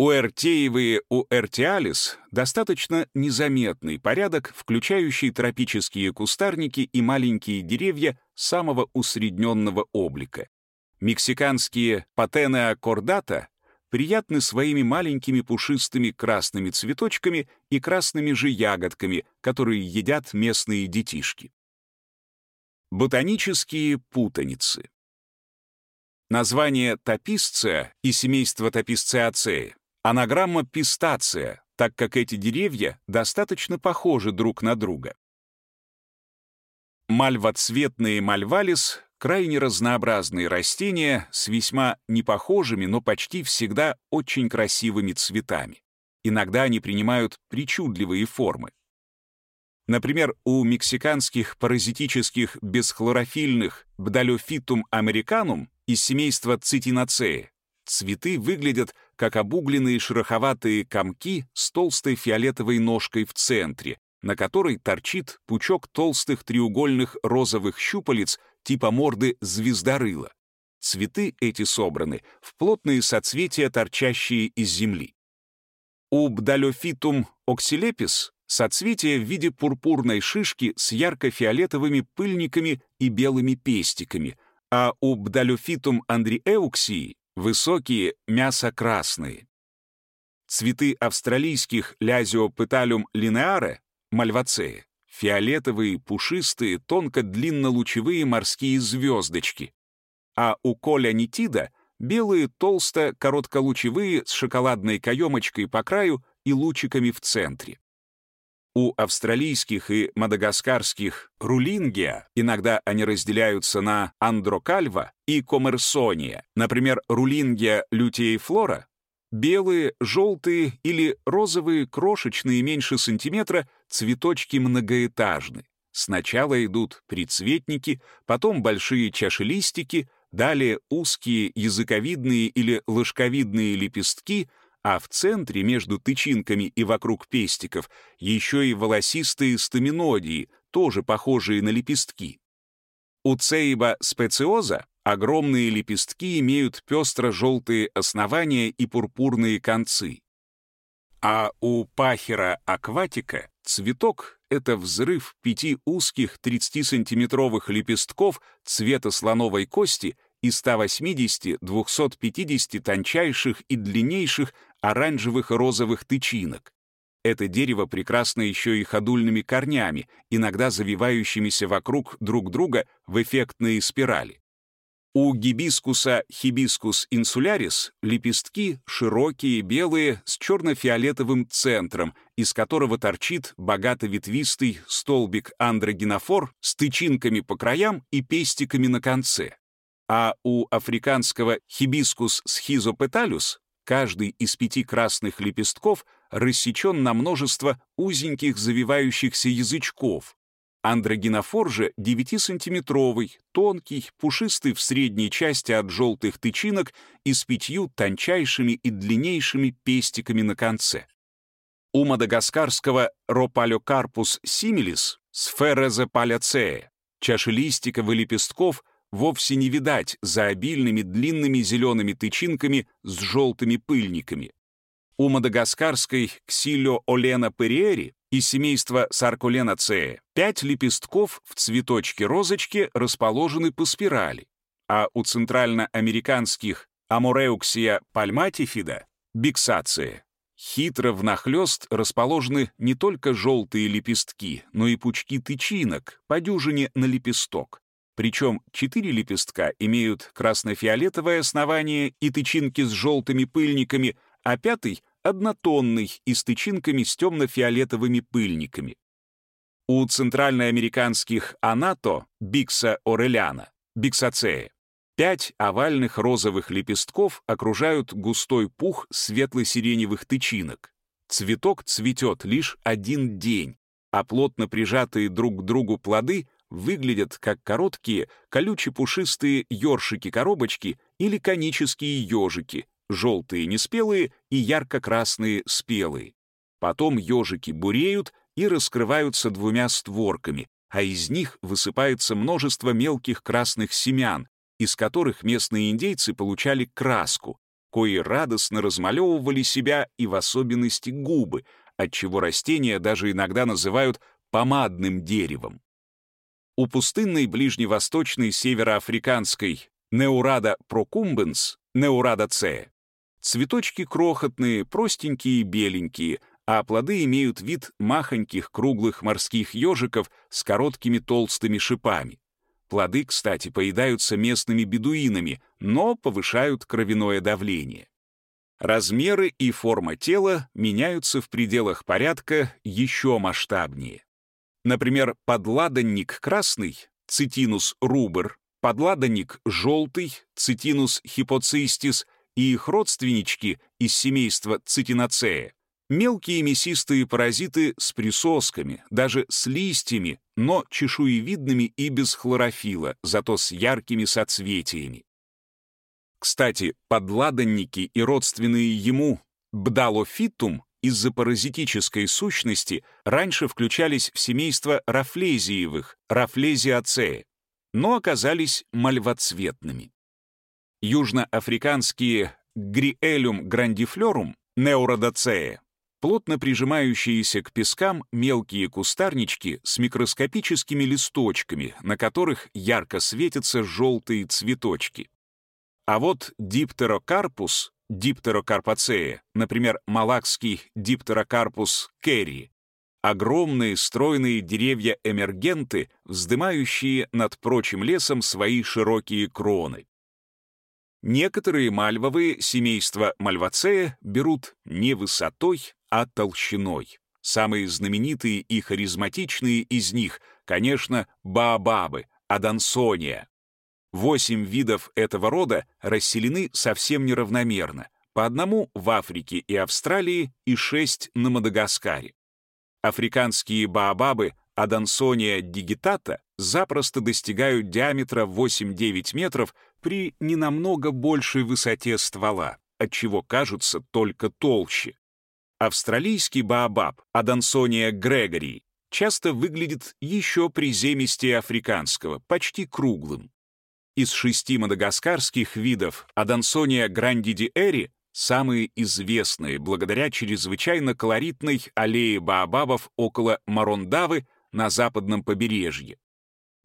Уэртеевые уэртиалис — достаточно незаметный порядок, включающий тропические кустарники и маленькие деревья самого усредненного облика. Мексиканские патенеа кордата приятны своими маленькими пушистыми красными цветочками и красными же ягодками, которые едят местные детишки. Ботанические путаницы. Название тописция и семейство тописциацеи Анаграмма пистация, так как эти деревья достаточно похожи друг на друга. Мальвоцветные мальвалис — крайне разнообразные растения с весьма непохожими, но почти всегда очень красивыми цветами. Иногда они принимают причудливые формы. Например, у мексиканских паразитических бесхлорофильных бдалофитум американум из семейства цитинацеи цветы выглядят как обугленные шероховатые комки с толстой фиолетовой ножкой в центре, на которой торчит пучок толстых треугольных розовых щупалец типа морды звездорыла. Цветы эти собраны в плотные соцветия, торчащие из земли. У Бдалофитум оксилепис соцветия в виде пурпурной шишки с ярко-фиолетовыми пыльниками и белыми пестиками, а у Бдалофитум андриэуксии Высокие, мясо-красные. Цветы австралийских лязиопеталюм линеаре, мальвацеи, фиолетовые, пушистые, тонко-длиннолучевые морские звездочки. А у коля нитида белые, толсто-коротколучевые с шоколадной каемочкой по краю и лучиками в центре. У австралийских и мадагаскарских рулингия иногда они разделяются на андрокальва и коммерсония. Например, рулингия лютеифлора — белые, желтые или розовые, крошечные, меньше сантиметра, цветочки многоэтажны. Сначала идут прицветники, потом большие чашелистики, далее узкие языковидные или ложковидные лепестки — а в центре между тычинками и вокруг пестиков еще и волосистые стаминодии, тоже похожие на лепестки. У цейба специоза огромные лепестки имеют пестро-желтые основания и пурпурные концы. А у пахера акватика цветок — это взрыв пяти узких 30-сантиметровых лепестков цвета слоновой кости и 180-250 тончайших и длиннейших оранжевых и розовых тычинок. Это дерево прекрасно еще и ходульными корнями, иногда завивающимися вокруг друг друга в эффектные спирали. У гибискуса хибискус инсулярис лепестки широкие, белые, с черно-фиолетовым центром, из которого торчит богато-ветвистый столбик андрогенофор с тычинками по краям и пестиками на конце. А у африканского хибискус схизопеталюс Каждый из пяти красных лепестков рассечен на множество узеньких завивающихся язычков. Андрогенофор же 9-сантиметровый, тонкий, пушистый в средней части от желтых тычинок и с пятью тончайшими и длиннейшими пестиками на конце. У мадагаскарского Ропалёкарпус симилис сфера паляцея, чаши листиков и лепестков вовсе не видать за обильными длинными зелеными тычинками с желтыми пыльниками. У мадагаскарской ксилио олена периери из семейства сарколенацея пять лепестков в цветочке розочки расположены по спирали, а у центральноамериканских амореуксия пальматифида биксация хитро внахлёст расположены не только желтые лепестки, но и пучки тычинок, по дюжине на лепесток. Причем четыре лепестка имеют красно-фиолетовое основание и тычинки с желтыми пыльниками, а пятый — однотонный и с тычинками с темно-фиолетовыми пыльниками. У центральноамериканских анато, бикса ореляна, биксацея, пять овальных розовых лепестков окружают густой пух светло-сиреневых тычинок. Цветок цветет лишь один день, а плотно прижатые друг к другу плоды выглядят как короткие, колюче-пушистые ёршики-коробочки или конические ежики, желтые неспелые и ярко-красные спелые. Потом ежики буреют и раскрываются двумя створками, а из них высыпается множество мелких красных семян, из которых местные индейцы получали краску, кои радостно размалевывали себя и в особенности губы, отчего растения даже иногда называют помадным деревом. У пустынной ближневосточной североафриканской Неурада прокумбенс, Неурада цея, цветочки крохотные, простенькие и беленькие, а плоды имеют вид махоньких круглых морских ежиков с короткими толстыми шипами. Плоды, кстати, поедаются местными бедуинами, но повышают кровяное давление. Размеры и форма тела меняются в пределах порядка еще масштабнее. Например, подладанник красный, цитинус рубер, подладанник желтый, цитинус хипоцистис и их родственнички из семейства цитиноцея Мелкие мясистые паразиты с присосками, даже с листьями, но чешуевидными и без хлорофила, зато с яркими соцветиями. Кстати, подладанники и родственные ему бдалофитум из-за паразитической сущности раньше включались в семейство рафлезиевых, рафлезиацея, но оказались мальвоцветными. Южноафриканские гриэлюм грандифлорум, неуродоцея, плотно прижимающиеся к пескам мелкие кустарнички с микроскопическими листочками, на которых ярко светятся желтые цветочки. А вот диптерокарпус, диптерокарпацея, например, малакский диптерокарпус керри, огромные стройные деревья-эмергенты, вздымающие над прочим лесом свои широкие кроны. Некоторые мальвовые семейства мальвацея берут не высотой, а толщиной. Самые знаменитые и харизматичные из них, конечно, баобабы, адансония. Восемь видов этого рода расселены совсем неравномерно, по одному в Африке и Австралии и шесть на Мадагаскаре. Африканские баобабы Адансония дигитата запросто достигают диаметра 8-9 метров при ненамного большей высоте ствола, отчего кажутся только толще. Австралийский баобаб Адансония грегори часто выглядит еще приземистее африканского, почти круглым. Из шести мадагаскарских видов Адансония грандидиэри самые известные благодаря чрезвычайно колоритной аллее баобабов около Марондавы на западном побережье.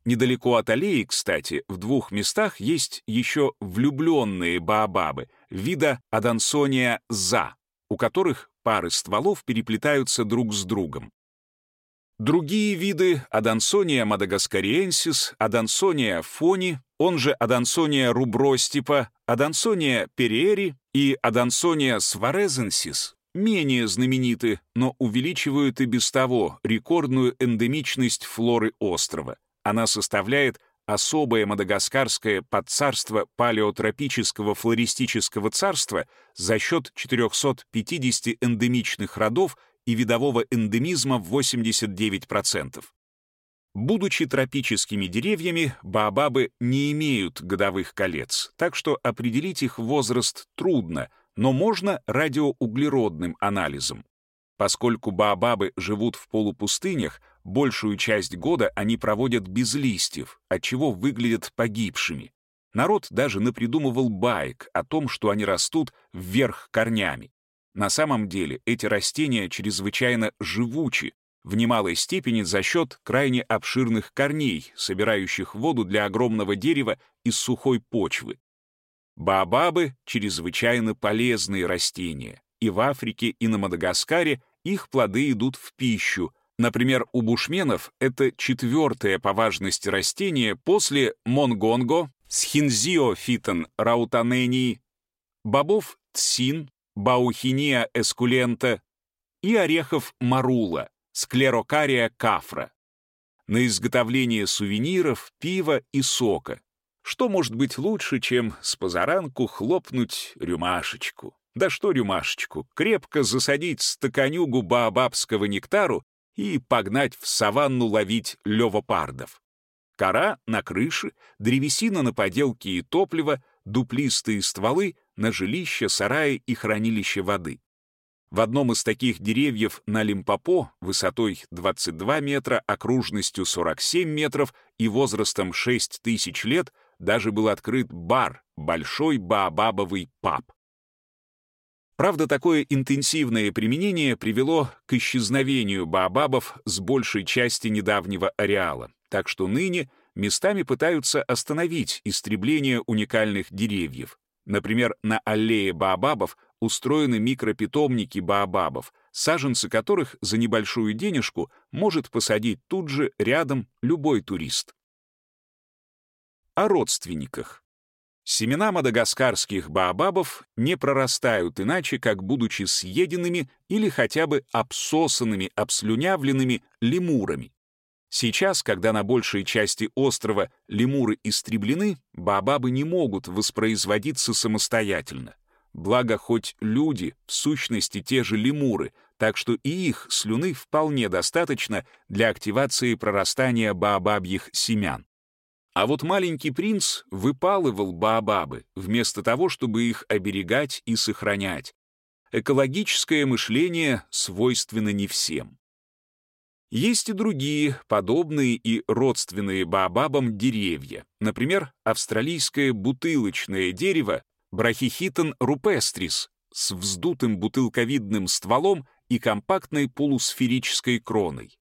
Недалеко от аллеи, кстати, в двух местах есть еще влюбленные баобабы вида Адансония за, у которых пары стволов переплетаются друг с другом. Другие виды Адансония мадагаскариенсис, Адансония фони, он же Адансония рубростипа, Адансония периери и Адансония сварезенсис менее знамениты, но увеличивают и без того рекордную эндемичность флоры острова. Она составляет особое мадагаскарское подцарство палеотропического флористического царства за счет 450 эндемичных родов и видового эндемизма в 89%. Будучи тропическими деревьями, баобабы не имеют годовых колец, так что определить их возраст трудно, но можно радиоуглеродным анализом. Поскольку баобабы живут в полупустынях, большую часть года они проводят без листьев, отчего выглядят погибшими. Народ даже напридумывал баек о том, что они растут вверх корнями. На самом деле эти растения чрезвычайно живучи, в немалой степени за счет крайне обширных корней, собирающих воду для огромного дерева из сухой почвы. Баобабы — чрезвычайно полезные растения и в Африке, и на Мадагаскаре их плоды идут в пищу. Например, у бушменов это четвертое по важности растение после монгонго, схинзиофитон раутанении, бобов тсин, баухиния эскулента и орехов марула, склерокария кафра. На изготовление сувениров, пива и сока. Что может быть лучше, чем с позаранку хлопнуть рюмашечку? Да что рюмашечку, крепко засадить стаканюгу баобабского нектару и погнать в саванну ловить левопардов. Кора на крыше, древесина на поделке и топливо, дуплистые стволы на жилище, сараи и хранилище воды. В одном из таких деревьев на Лимпопо высотой 22 метра, окружностью 47 метров и возрастом 6 тысяч лет даже был открыт бар, большой баобабовый паб. Правда, такое интенсивное применение привело к исчезновению баобабов с большей части недавнего ареала, так что ныне местами пытаются остановить истребление уникальных деревьев. Например, на аллее баобабов устроены микропитомники баобабов, саженцы которых за небольшую денежку может посадить тут же рядом любой турист. О родственниках. Семена мадагаскарских баобабов не прорастают иначе, как будучи съеденными или хотя бы обсосанными, обслюнявленными лемурами. Сейчас, когда на большей части острова лемуры истреблены, баобабы не могут воспроизводиться самостоятельно. Благо, хоть люди, в сущности, те же лемуры, так что и их слюны вполне достаточно для активации прорастания баобабьих семян. А вот маленький принц выпалывал баобабы, вместо того, чтобы их оберегать и сохранять. Экологическое мышление свойственно не всем. Есть и другие, подобные и родственные баобабам деревья. Например, австралийское бутылочное дерево Брахихитон рупестрис с вздутым бутылковидным стволом и компактной полусферической кроной.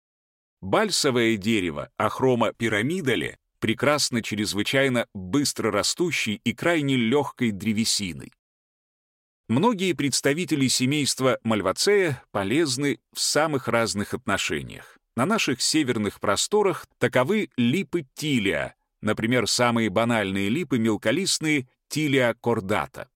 Бальсовое дерево Ахрома пирамидале прекрасно чрезвычайно быстро растущей и крайне легкой древесиной. Многие представители семейства Мальвацея полезны в самых разных отношениях. На наших северных просторах таковы липы тилия, например, самые банальные липы мелколистные тилия кордата.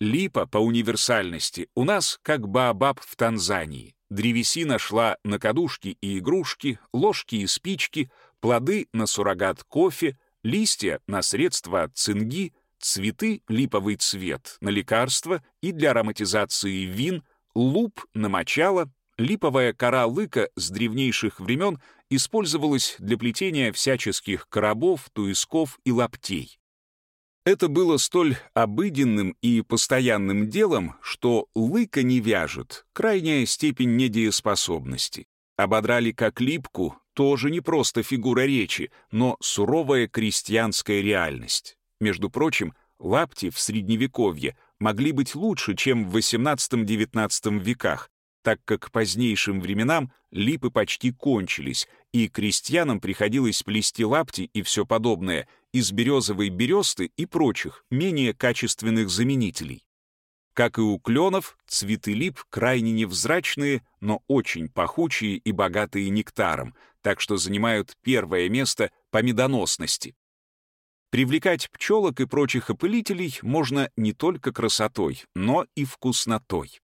Липа по универсальности у нас как баобаб в Танзании. Древесина шла на кадушки и игрушки, ложки и спички, плоды на суррогат кофе, листья на средства от цинги, цветы — липовый цвет, на лекарства и для ароматизации вин, луп на мочало, липовая кора лыка с древнейших времен использовалась для плетения всяческих коробов, туисков и лаптей. Это было столь обыденным и постоянным делом, что лыка не вяжет, крайняя степень недееспособности. Ободрали как липку, тоже не просто фигура речи, но суровая крестьянская реальность. Между прочим, лапти в Средневековье могли быть лучше, чем в XVIII-XIX веках, так как к позднейшим временам липы почти кончились, и крестьянам приходилось плести лапти и все подобное из березовой бересты и прочих, менее качественных заменителей. Как и у кленов, цветы лип крайне невзрачные, но очень пахучие и богатые нектаром, так что занимают первое место по медоносности. Привлекать пчелок и прочих опылителей можно не только красотой, но и вкуснотой.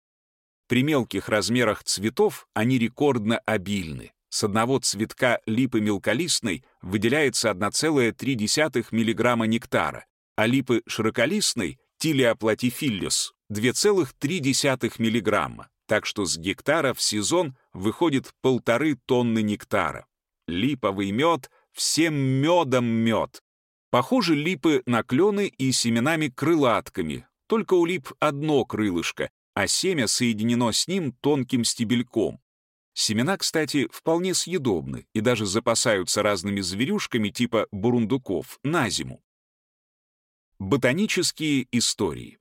При мелких размерах цветов они рекордно обильны. С одного цветка липы мелколистной выделяется 1,3 мг нектара, а липы широколистной, тилия платифиллюс, 2,3 мг, так что с гектара в сезон выходит полторы тонны нектара. Липовый мед всем медом мед. Похожи липы на клены и семенами-крылатками, только у лип одно крылышко, а семя соединено с ним тонким стебельком. Семена, кстати, вполне съедобны и даже запасаются разными зверюшками типа бурундуков на зиму. Ботанические истории.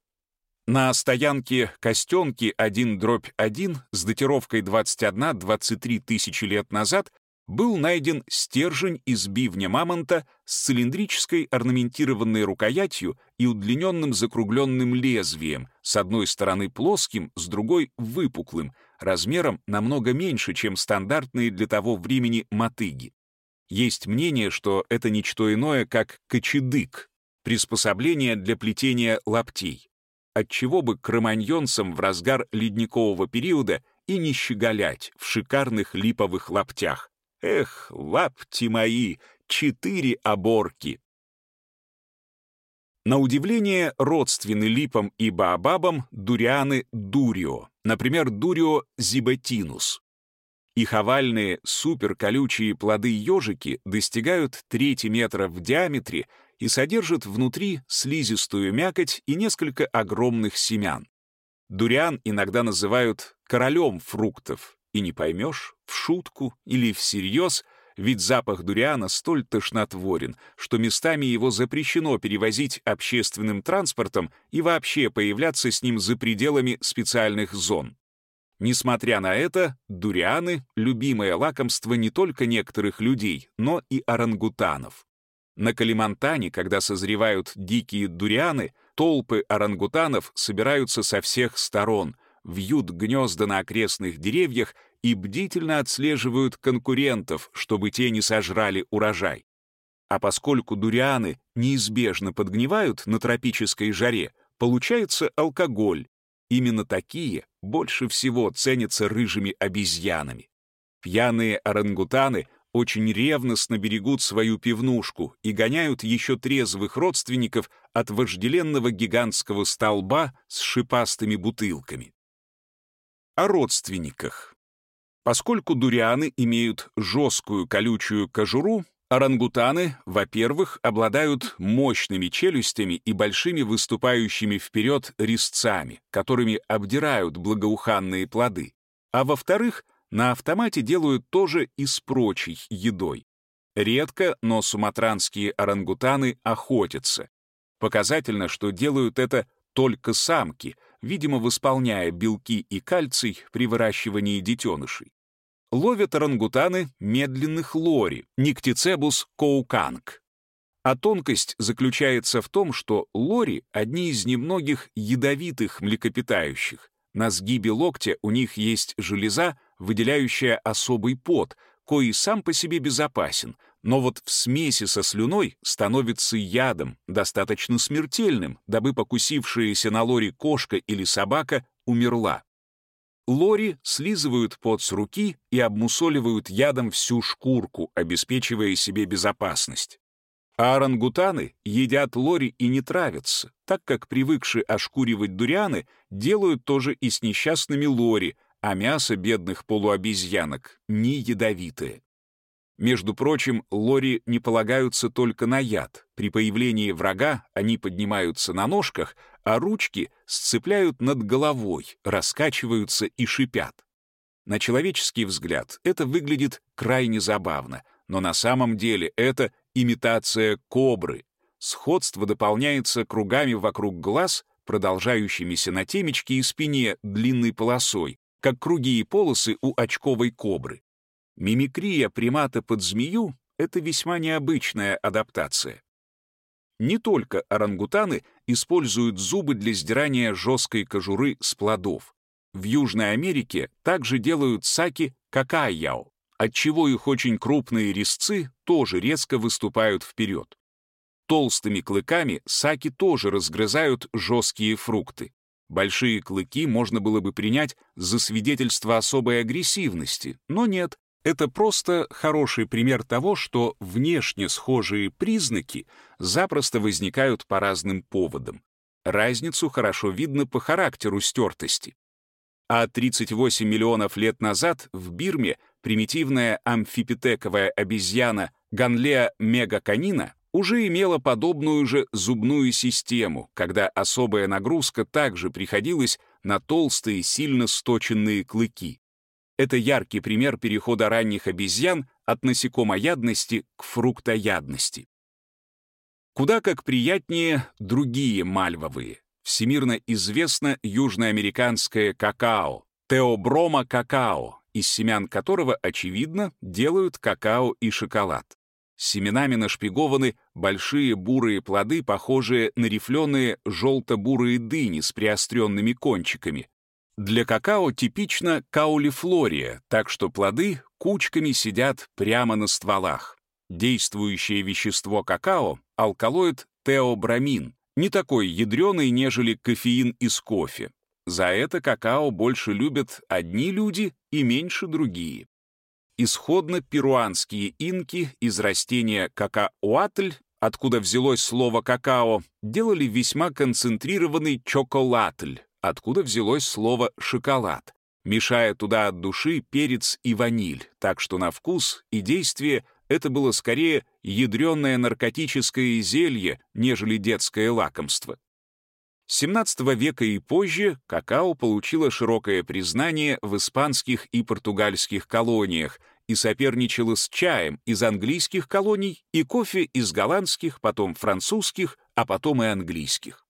На стоянке Костенки 1-1 с датировкой 21-23 тысячи лет назад был найден стержень из бивня мамонта с цилиндрической орнаментированной рукоятью и удлиненным закругленным лезвием, с одной стороны плоским, с другой — выпуклым, размером намного меньше, чем стандартные для того времени мотыги. Есть мнение, что это ничто иное, как кочедык, приспособление для плетения лаптей отчего бы кроманьонцам в разгар ледникового периода и не щеголять в шикарных липовых лаптях. Эх, лапти мои, четыре оборки! На удивление, родственны липам и баобабам дурианы дурио, например, дурио зибетинус. Их овальные суперколючие плоды-ежики достигают трети метра в диаметре и содержит внутри слизистую мякоть и несколько огромных семян. Дуриан иногда называют королем фруктов, и не поймешь, в шутку или всерьез, ведь запах дуриана столь тошнотворен, что местами его запрещено перевозить общественным транспортом и вообще появляться с ним за пределами специальных зон. Несмотря на это, дурианы — любимое лакомство не только некоторых людей, но и орангутанов. На Калимантане, когда созревают дикие дурианы, толпы орангутанов собираются со всех сторон, вьют гнезда на окрестных деревьях и бдительно отслеживают конкурентов, чтобы те не сожрали урожай. А поскольку дурианы неизбежно подгнивают на тропической жаре, получается алкоголь, Именно такие больше всего ценятся рыжими обезьянами. Пьяные орангутаны очень ревностно берегут свою пивнушку и гоняют еще трезвых родственников от вожделенного гигантского столба с шипастыми бутылками. О родственниках. Поскольку дурианы имеют жесткую колючую кожуру, Орангутаны, во-первых, обладают мощными челюстями и большими выступающими вперед резцами, которыми обдирают благоуханные плоды. А во-вторых, на автомате делают тоже и с прочей едой. Редко, но суматранские орангутаны охотятся. Показательно, что делают это только самки, видимо, восполняя белки и кальций при выращивании детенышей ловят орангутаны медленных лори, Никтицебус коуканг. А тонкость заключается в том, что лори — одни из немногих ядовитых млекопитающих. На сгибе локтя у них есть железа, выделяющая особый пот, кои сам по себе безопасен, но вот в смеси со слюной становится ядом, достаточно смертельным, дабы покусившаяся на лори кошка или собака умерла. Лори слизывают пот с руки и обмусоливают ядом всю шкурку, обеспечивая себе безопасность. А орангутаны едят лори и не травятся, так как привыкшие ошкуривать дурианы делают тоже и с несчастными лори, а мясо бедных полуобезьянок не ядовитое. Между прочим, лори не полагаются только на яд. При появлении врага они поднимаются на ножках, а ручки сцепляют над головой, раскачиваются и шипят. На человеческий взгляд это выглядит крайне забавно, но на самом деле это имитация кобры. Сходство дополняется кругами вокруг глаз, продолжающимися на темечке и спине длинной полосой, как круги и полосы у очковой кобры. Мимикрия примата под змею — это весьма необычная адаптация. Не только орангутаны используют зубы для сдирания жесткой кожуры с плодов. В Южной Америке также делают саки какайяо, отчего их очень крупные резцы тоже резко выступают вперед. Толстыми клыками саки тоже разгрызают жесткие фрукты. Большие клыки можно было бы принять за свидетельство особой агрессивности, но нет, это просто хороший пример того, что внешне схожие признаки запросто возникают по разным поводам. Разницу хорошо видно по характеру стертости. А 38 миллионов лет назад в Бирме примитивная амфипитековая обезьяна Ганлеа мегаканина уже имела подобную же зубную систему, когда особая нагрузка также приходилась на толстые, сильно сточенные клыки. Это яркий пример перехода ранних обезьян от насекомоядности к фруктоядности. Куда как приятнее другие мальвовые. Всемирно известно южноамериканское какао, теоброма какао, из семян которого, очевидно, делают какао и шоколад. Семенами нашпигованы большие бурые плоды, похожие на рифленые желто-бурые дыни с приостренными кончиками, для какао типично каулифлория, так что плоды кучками сидят прямо на стволах. Действующее вещество какао — алкалоид теобрамин, не такой ядреный, нежели кофеин из кофе. За это какао больше любят одни люди и меньше другие. Исходно перуанские инки из растения какаоатль, откуда взялось слово какао, делали весьма концентрированный чоколатль, откуда взялось слово «шоколад», мешая туда от души перец и ваниль, так что на вкус и действие это было скорее ядреное наркотическое зелье, нежели детское лакомство. С XVII века и позже какао получило широкое признание в испанских и португальских колониях и соперничала с чаем из английских колоний и кофе из голландских, потом французских, а потом и английских.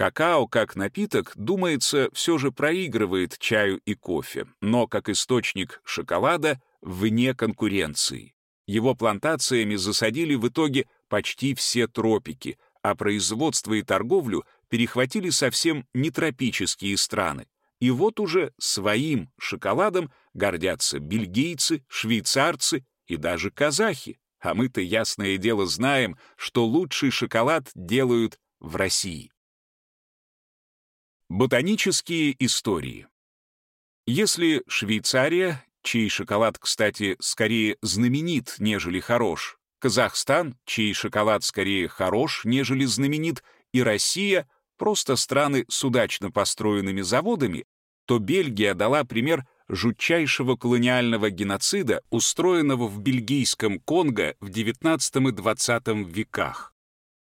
Какао как напиток, думается, все же проигрывает чаю и кофе, но как источник шоколада вне конкуренции. Его плантациями засадили в итоге почти все тропики, а производство и торговлю перехватили совсем нетропические страны. И вот уже своим шоколадом гордятся бельгийцы, швейцарцы и даже казахи. А мы-то, ясное дело, знаем, что лучший шоколад делают в России. Ботанические истории. Если Швейцария, чей шоколад, кстати, скорее знаменит, нежели хорош, Казахстан, чей шоколад скорее хорош, нежели знаменит, и Россия — просто страны с удачно построенными заводами, то Бельгия дала пример жутчайшего колониального геноцида, устроенного в бельгийском Конго в XIX и XX веках.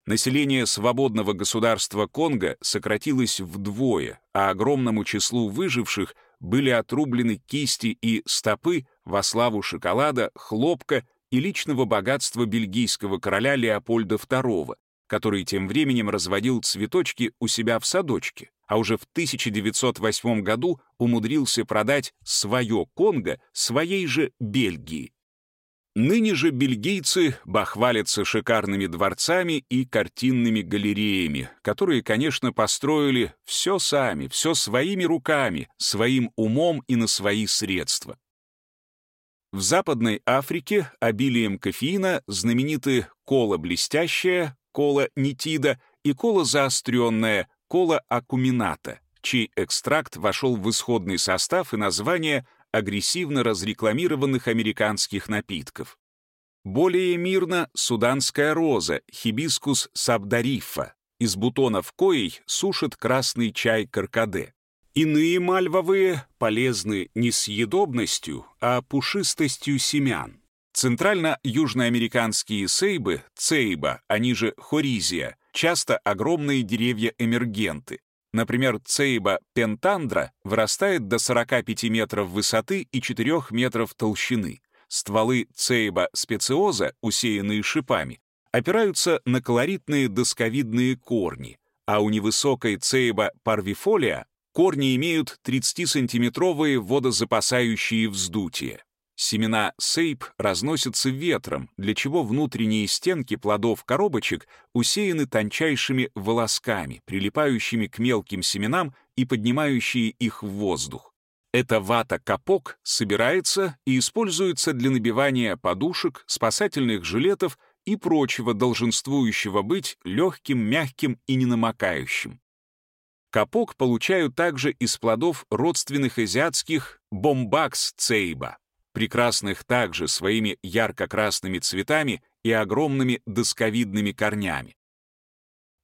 Население свободного государства Конго сократилось вдвое, а огромному числу выживших были отрублены кисти и стопы во славу шоколада, хлопка и личного богатства бельгийского короля Леопольда II, который тем временем разводил цветочки у себя в садочке, а уже в 1908 году умудрился продать свое Конго своей же Бельгии. Ныне же бельгийцы бахвалятся шикарными дворцами и картинными галереями, которые, конечно, построили все сами, все своими руками, своим умом и на свои средства. В Западной Африке обилием кофеина знамениты кола блестящая, кола нитида и кола заостренная, кола акумината, чей экстракт вошел в исходный состав и название агрессивно разрекламированных американских напитков. Более мирно суданская роза, хибискус сабдарифа, из бутонов коей сушит красный чай каркаде. Иные мальвовые полезны не съедобностью, а пушистостью семян. Центрально-южноамериканские сейбы, цейба, они же хоризия, часто огромные деревья-эмергенты. Например, цейба пентандра вырастает до 45 метров высоты и 4 метров толщины. Стволы цейба специоза, усеянные шипами, опираются на колоритные досковидные корни, а у невысокой цейба парвифолия Корни имеют 30-сантиметровые водозапасающие вздутия. Семена сейп разносятся ветром, для чего внутренние стенки плодов коробочек усеяны тончайшими волосками, прилипающими к мелким семенам и поднимающие их в воздух. Эта вата-капок собирается и используется для набивания подушек, спасательных жилетов и прочего долженствующего быть легким, мягким и ненамокающим. Капок получают также из плодов родственных азиатских бомбакс цейба, прекрасных также своими ярко-красными цветами и огромными досковидными корнями.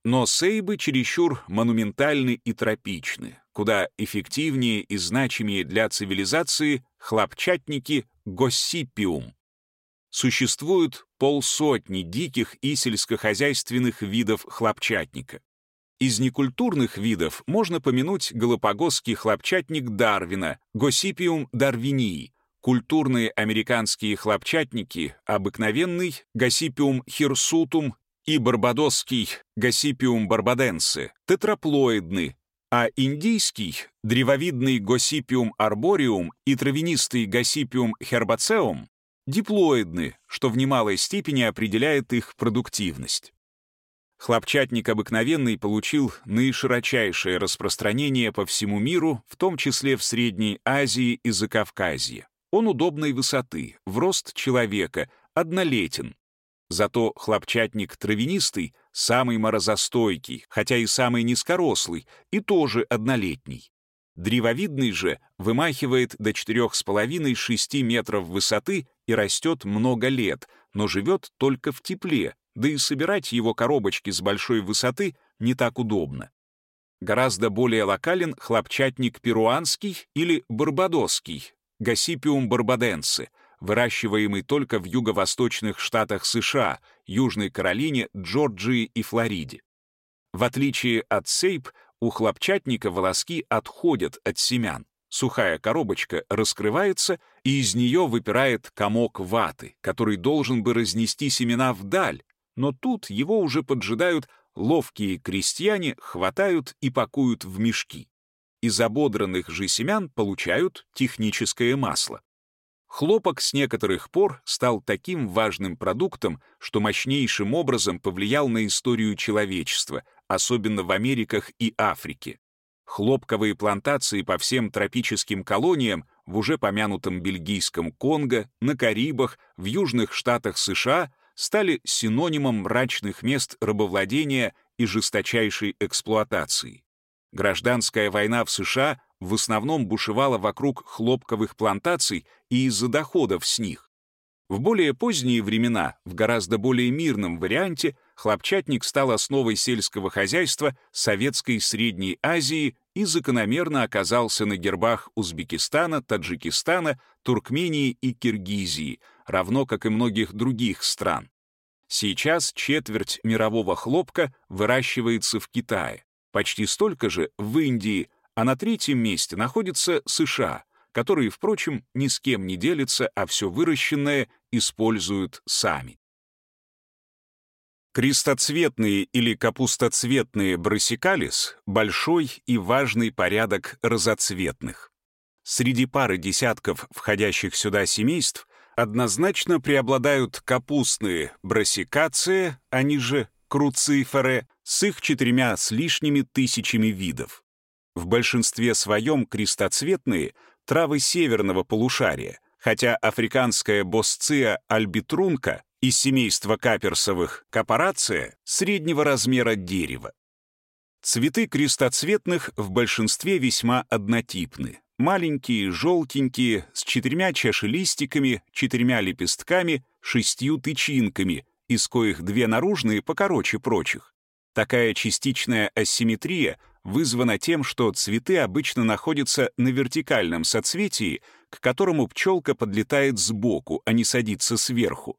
Но сейбы чересчур монументальны и тропичны, куда эффективнее и значимее для цивилизации хлопчатники госсипиум. Существует полсотни диких и сельскохозяйственных видов хлопчатника. Из некультурных видов можно помянуть галапагосский хлопчатник Дарвина, Госипиум дарвинии, культурные американские хлопчатники, обыкновенный Госипиум хирсутум и барбадосский Госипиум барбаденсе, тетраплоидны, а индийский, древовидный Госипиум арбориум и травянистый Госипиум хербацеум диплоидны, что в немалой степени определяет их продуктивность. Хлопчатник обыкновенный получил наиширочайшее распространение по всему миру, в том числе в Средней Азии и Закавказье. Он удобной высоты, в рост человека, однолетен. Зато хлопчатник травянистый самый морозостойкий, хотя и самый низкорослый, и тоже однолетний. Древовидный же вымахивает до 4,5-6 метров высоты и растет много лет, но живет только в тепле, да и собирать его коробочки с большой высоты не так удобно. Гораздо более локален хлопчатник перуанский или барбадосский, Гасипиум барбаденсе, выращиваемый только в юго-восточных штатах США, Южной Каролине, Джорджии и Флориде. В отличие от сейп, у хлопчатника волоски отходят от семян. сухая коробочка раскрывается, и из нее выпирает комок ваты, который должен бы разнести семена вдаль, но тут его уже поджидают ловкие крестьяне, хватают и пакуют в мешки. Из ободранных же семян получают техническое масло. Хлопок с некоторых пор стал таким важным продуктом, что мощнейшим образом повлиял на историю человечества, особенно в Америках и Африке. Хлопковые плантации по всем тропическим колониям в уже помянутом бельгийском Конго, на Карибах, в южных штатах США стали синонимом мрачных мест рабовладения и жесточайшей эксплуатации. Гражданская война в США в основном бушевала вокруг хлопковых плантаций и из-за доходов с них. В более поздние времена, в гораздо более мирном варианте, хлопчатник стал основой сельского хозяйства Советской Средней Азии и закономерно оказался на гербах Узбекистана, Таджикистана, Туркмении и Киргизии, равно как и многих других стран. Сейчас четверть мирового хлопка выращивается в Китае, почти столько же в Индии, а на третьем месте находится США, которые, впрочем, ни с кем не делятся, а все выращенное используют сами. Крестоцветные или капустоцветные брасикалис — большой и важный порядок разоцветных. Среди пары десятков входящих сюда семейств однозначно преобладают капустные брасикации, они же круциферы, с их четырьмя с лишними тысячами видов. В большинстве своем крестоцветные — травы северного полушария, хотя африканская босция альбитрунка из семейства каперсовых капарация среднего размера дерева. Цветы крестоцветных в большинстве весьма однотипны. Маленькие, желтенькие, с четырьмя чашелистиками, четырьмя лепестками, шестью тычинками, из коих две наружные покороче прочих. Такая частичная асимметрия вызвана тем, что цветы обычно находятся на вертикальном соцветии, к которому пчелка подлетает сбоку, а не садится сверху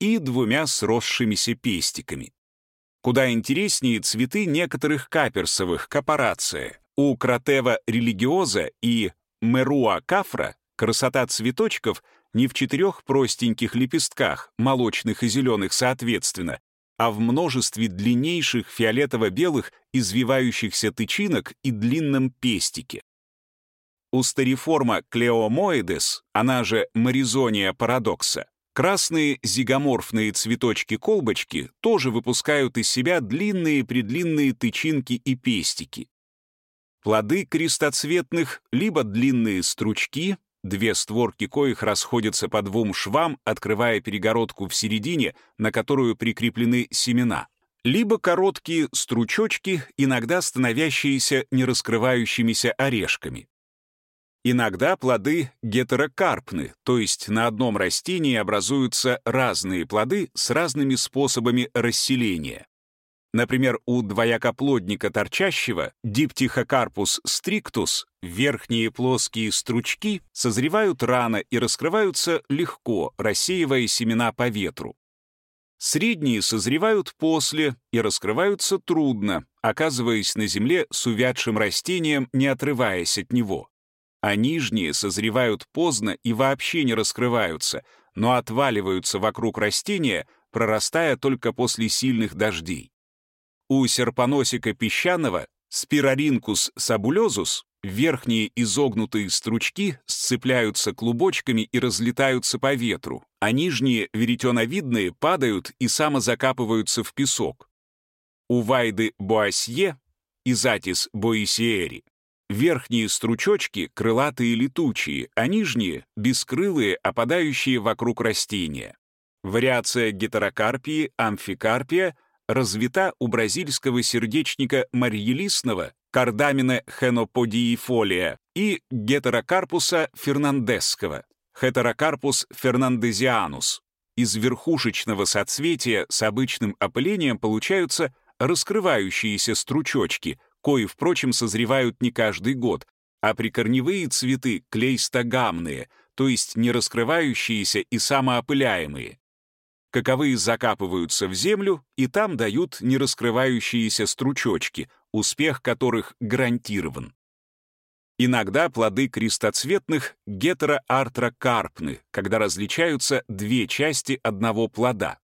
и двумя сросшимися пестиками. Куда интереснее цветы некоторых каперсовых капарация. У кротева религиоза и меруа кафра красота цветочков не в четырех простеньких лепестках, молочных и зеленых соответственно, а в множестве длиннейших фиолетово-белых извивающихся тычинок и длинном пестике. У стариформа клеомоидес, она же маризония парадокса, Красные зигоморфные цветочки-колбочки тоже выпускают из себя длинные-предлинные тычинки и пестики. Плоды крестоцветных либо длинные стручки, две створки коих расходятся по двум швам, открывая перегородку в середине, на которую прикреплены семена, либо короткие стручочки, иногда становящиеся нераскрывающимися орешками. Иногда плоды гетерокарпны, то есть на одном растении образуются разные плоды с разными способами расселения. Например, у двоякоплодника торчащего диптихокарпус стриктус верхние плоские стручки созревают рано и раскрываются легко, рассеивая семена по ветру. Средние созревают после и раскрываются трудно, оказываясь на земле с увядшим растением, не отрываясь от него а нижние созревают поздно и вообще не раскрываются, но отваливаются вокруг растения, прорастая только после сильных дождей. У серпоносика песчаного спироринкус сабулезус верхние изогнутые стручки сцепляются клубочками и разлетаются по ветру, а нижние веретеновидные падают и самозакапываются в песок. У вайды боасье, изатис боисиери, Верхние стручочки крылатые летучие, а нижние — бескрылые, опадающие вокруг растения. Вариация гетерокарпии, амфикарпия развита у бразильского сердечника марьелистного, кардамина хеноподиифолия и гетерокарпуса фернандесского, хетерокарпус фернандезианус. Из верхушечного соцветия с обычным опылением получаются раскрывающиеся стручочки — кои, впрочем, созревают не каждый год, а прикорневые цветы клейстогамные, то есть не раскрывающиеся и самоопыляемые. Каковые закапываются в землю и там дают нераскрывающиеся стручочки, успех которых гарантирован. Иногда плоды крестоцветных гетероартрокарпны, когда различаются две части одного плода.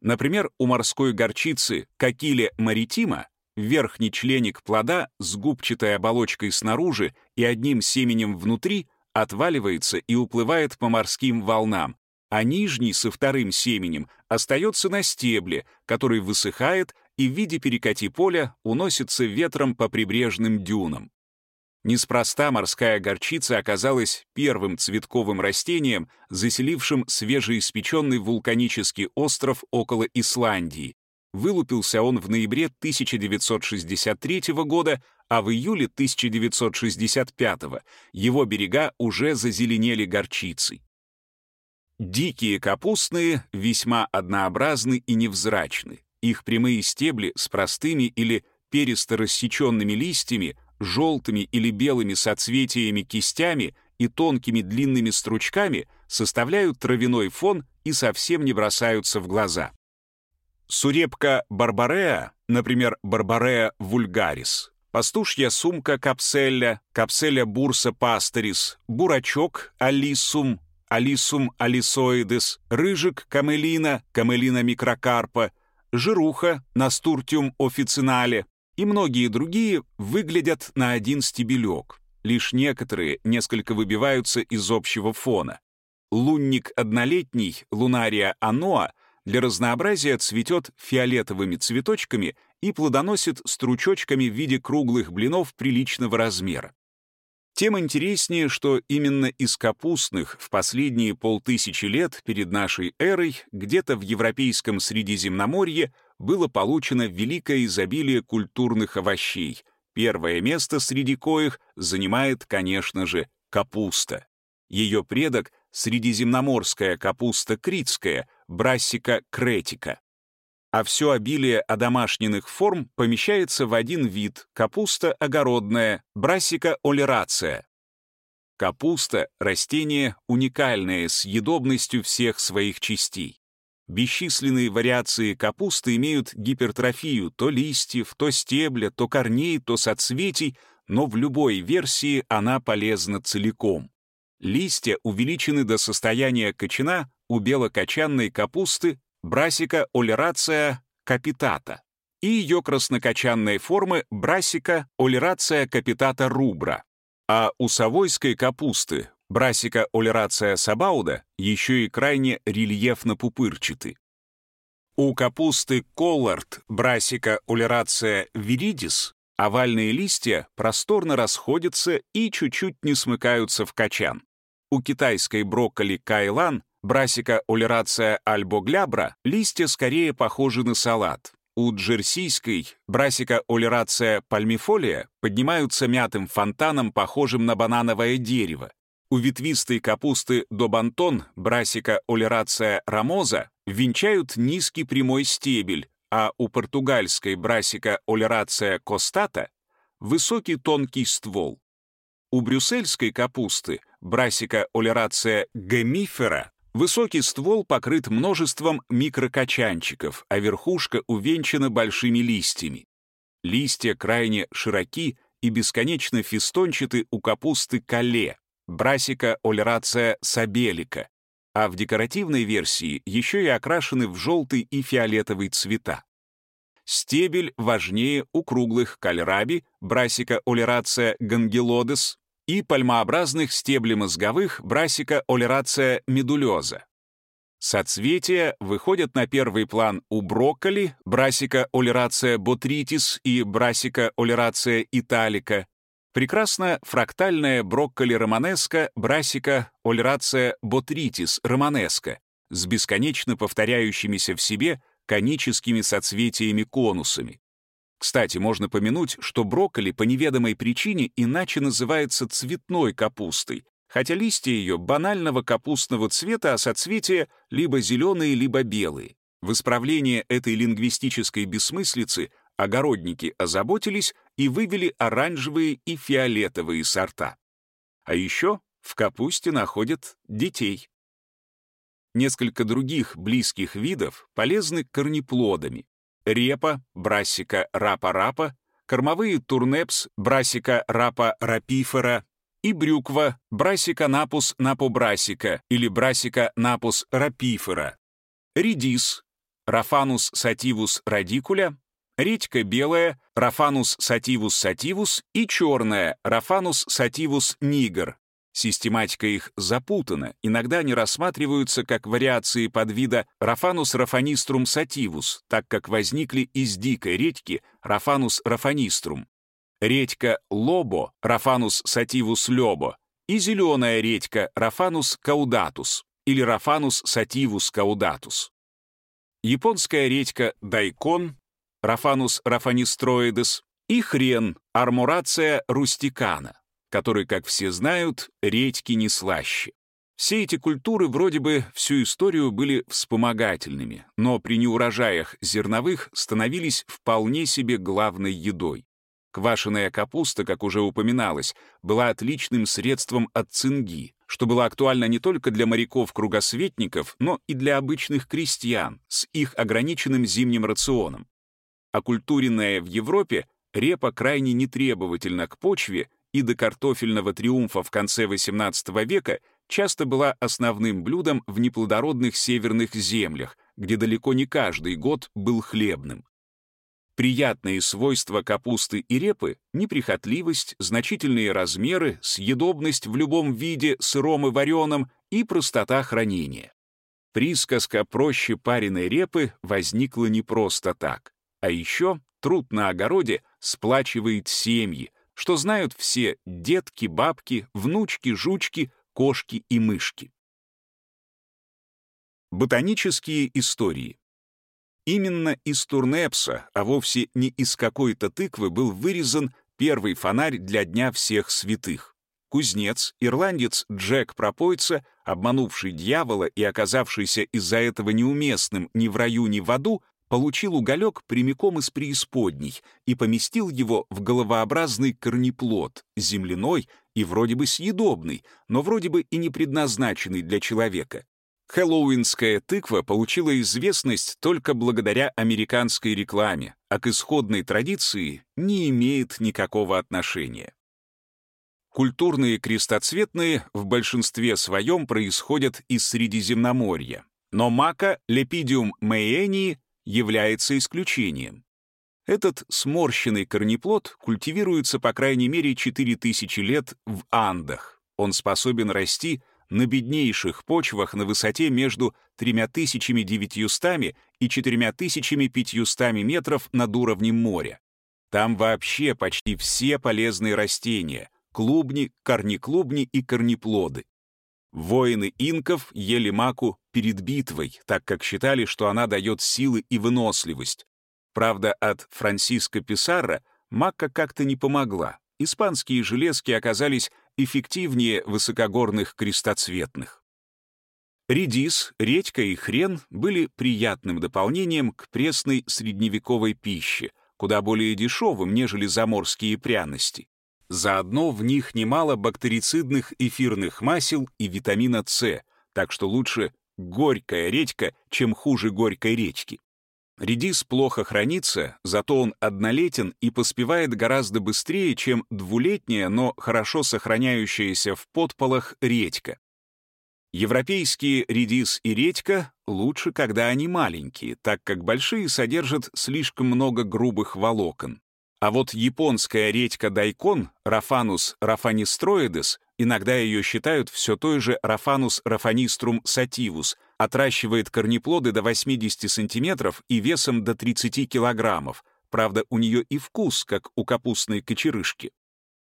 Например, у морской горчицы кокиле маритима верхний членик плода с губчатой оболочкой снаружи и одним семенем внутри отваливается и уплывает по морским волнам, а нижний со вторым семенем остается на стебле, который высыхает и в виде перекати поля уносится ветром по прибрежным дюнам. Неспроста морская горчица оказалась первым цветковым растением, заселившим свежеиспеченный вулканический остров около Исландии. Вылупился он в ноябре 1963 года, а в июле 1965 его берега уже зазеленели горчицей. Дикие капустные весьма однообразны и невзрачны. Их прямые стебли с простыми или перисто рассеченными листьями желтыми или белыми соцветиями кистями и тонкими длинными стручками составляют травяной фон и совсем не бросаются в глаза. Сурепка барбареа, например, барбареа вульгарис, пастушья сумка капселя, капселя бурса пастерис, бурачок алисум, алисум алисоидес, рыжик камелина, камелина микрокарпа, жируха настуртиум официнале, и многие другие выглядят на один стебелек. Лишь некоторые несколько выбиваются из общего фона. Лунник однолетний, лунария аноа, для разнообразия цветет фиолетовыми цветочками и плодоносит стручочками в виде круглых блинов приличного размера. Тем интереснее, что именно из капустных в последние полтысячи лет перед нашей эрой где-то в Европейском Средиземноморье было получено великое изобилие культурных овощей. Первое место среди коих занимает, конечно же, капуста. Ее предок — средиземноморская капуста критская, брассика кретика. А все обилие одомашненных форм помещается в один вид — капуста огородная, брассика олерация. Капуста — растение уникальное, с едобностью всех своих частей. Бесчисленные вариации капусты имеют гипертрофию то листьев, то стебля, то корней, то соцветий, но в любой версии она полезна целиком. Листья увеличены до состояния кочана у белокочанной капусты брасика олерация капитата и ее краснокочанной формы брасика олерация капитата рубра. А у совойской капусты Брасика олерация сабауда еще и крайне рельефно-пупырчаты. У капусты коллард брасика олерация виридис овальные листья просторно расходятся и чуть-чуть не смыкаются в качан. У китайской брокколи кайлан брасика олерация альбоглябра листья скорее похожи на салат. У джерсийской брасика олерация пальмифолия поднимаются мятым фонтаном, похожим на банановое дерево, у ветвистой капусты добантон, брасика олерация рамоза, венчают низкий прямой стебель, а у португальской брасика олерация костата — высокий тонкий ствол. У брюссельской капусты, брасика олерация гемифера, высокий ствол покрыт множеством микрокочанчиков, а верхушка увенчана большими листьями. Листья крайне широки и бесконечно фистончаты у капусты кале, Брасика олерация сабелика, а в декоративной версии еще и окрашены в желтый и фиолетовый цвета. Стебель важнее у круглых кальраби, брасика олерация гангелодес и пальмообразных стеблемозговых брасика олерация медулеза. Соцветия выходят на первый план у брокколи, брасика олерация ботритис и брасика олерация италика, Прекрасна фрактальная брокколи романеска брасика ольрация ботритис романеска с бесконечно повторяющимися в себе коническими соцветиями-конусами. Кстати, можно помянуть, что брокколи по неведомой причине иначе называется цветной капустой, хотя листья ее банального капустного цвета, а соцветия либо зеленые, либо белые. В исправление этой лингвистической бессмыслицы огородники озаботились и вывели оранжевые и фиолетовые сорта. А еще в капусте находят детей. Несколько других близких видов полезны корнеплодами. Репа, брассика рапа-рапа, кормовые турнепс, брасика рапа рапифера и брюква, брасика напус напобрасика или брасика напус рапифера, редис, рафанус сативус радикуля, редька белая, рафанус сативус сативус и черная, рафанус сативус нигер. Систематика их запутана, иногда они рассматриваются как вариации подвида Рафанус рафаниструм сативус, так как возникли из дикой редьки Рафанус рафаниструм. Редька лобо, Рафанус сативус лобо, и зеленая редька Рафанус каудатус или Рафанус сативус каудатус. Японская редька дайкон, Рафанус рафанистроидес, и хрен, армурация рустикана который, как все знают, редьки не слаще. Все эти культуры вроде бы всю историю были вспомогательными, но при неурожаях зерновых становились вполне себе главной едой. Квашеная капуста, как уже упоминалось, была отличным средством от цинги, что было актуально не только для моряков-кругосветников, но и для обычных крестьян с их ограниченным зимним рационом. Окультуренная в Европе, репа крайне нетребовательна к почве и до картофельного триумфа в конце XVIII века часто была основным блюдом в неплодородных северных землях, где далеко не каждый год был хлебным. Приятные свойства капусты и репы — неприхотливость, значительные размеры, съедобность в любом виде, сыром и вареном и простота хранения. Присказка проще пареной репы возникла не просто так. А еще труд на огороде сплачивает семьи, что знают все детки, бабки, внучки, жучки, кошки и мышки. Ботанические истории. Именно из турнепса, а вовсе не из какой-то тыквы, был вырезан первый фонарь для Дня всех святых. Кузнец, ирландец Джек Пропойца, обманувший дьявола и оказавшийся из-за этого неуместным ни в раю, ни в аду, получил уголек прямиком из преисподней и поместил его в головообразный корнеплод, земляной и вроде бы съедобный, но вроде бы и не предназначенный для человека. Хэллоуинская тыква получила известность только благодаря американской рекламе, а к исходной традиции не имеет никакого отношения. Культурные крестоцветные в большинстве своем происходят из Средиземноморья, но мака Лепидиум мэйении является исключением. Этот сморщенный корнеплод культивируется по крайней мере 4000 лет в Андах. Он способен расти на беднейших почвах на высоте между 3900 и 4500 метров над уровнем моря. Там вообще почти все полезные растения — клубни, корнеклубни и корнеплоды. Воины инков ели маку перед битвой, так как считали, что она дает силы и выносливость. Правда, от Франсиско Писарра мака как-то не помогла. Испанские железки оказались эффективнее высокогорных крестоцветных. Редис, редька и хрен были приятным дополнением к пресной средневековой пище, куда более дешевым, нежели заморские пряности. Заодно в них немало бактерицидных эфирных масел и витамина С, так что лучше горькая редька, чем хуже горькой редьки. Редис плохо хранится, зато он однолетен и поспевает гораздо быстрее, чем двулетняя, но хорошо сохраняющаяся в подполах редька. Европейские редис и редька лучше, когда они маленькие, так как большие содержат слишком много грубых волокон. А вот японская редька дайкон, Рафанус рафанистроидес, иногда ее считают все той же Рафанус рафаниструм сативус, отращивает корнеплоды до 80 сантиметров и весом до 30 килограммов. Правда, у нее и вкус, как у капустной кочерышки.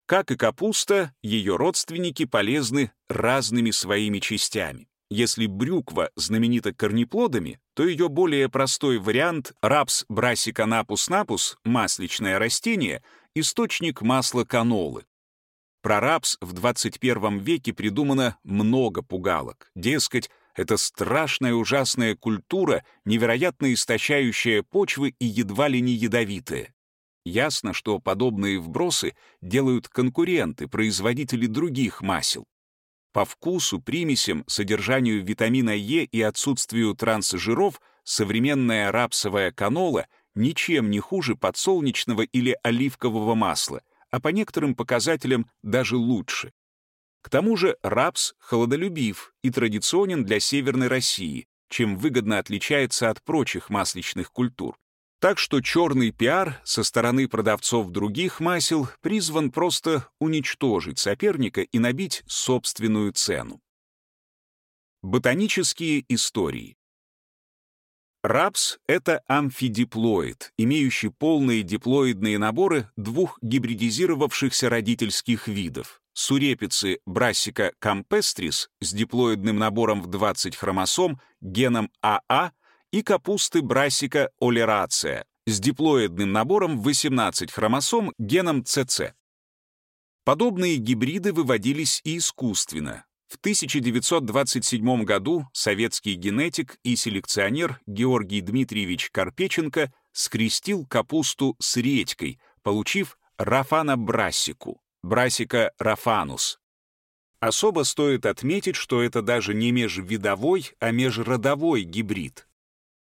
Как и капуста, ее родственники полезны разными своими частями. Если брюква знаменита корнеплодами, то ее более простой вариант рапс брасика напус напус, масличное растение, источник масла канолы. Про рапс в 21 веке придумано много пугалок. Дескать, это страшная ужасная культура, невероятно истощающая почвы и едва ли не ядовитая. Ясно, что подобные вбросы делают конкуренты, производители других масел. По вкусу, примесям, содержанию витамина Е и отсутствию трансжиров современная рапсовая канола ничем не хуже подсолнечного или оливкового масла, а по некоторым показателям даже лучше. К тому же рапс холодолюбив и традиционен для Северной России, чем выгодно отличается от прочих масличных культур. Так что черный пиар со стороны продавцов других масел призван просто уничтожить соперника и набить собственную цену. Ботанические истории. Рапс — это амфидиплоид, имеющий полные диплоидные наборы двух гибридизировавшихся родительских видов — сурепицы Brassica campestris с диплоидным набором в 20 хромосом, геном АА, а и капусты Brassica oleracea с диплоидным набором в 18 хромосом, геном ЦЦ. Подобные гибриды выводились и искусственно, в 1927 году советский генетик и селекционер Георгий Дмитриевич Карпеченко скрестил капусту с редькой, получив рафана брассику, брасика рафанус. Особо стоит отметить, что это даже не межвидовой, а межродовой гибрид.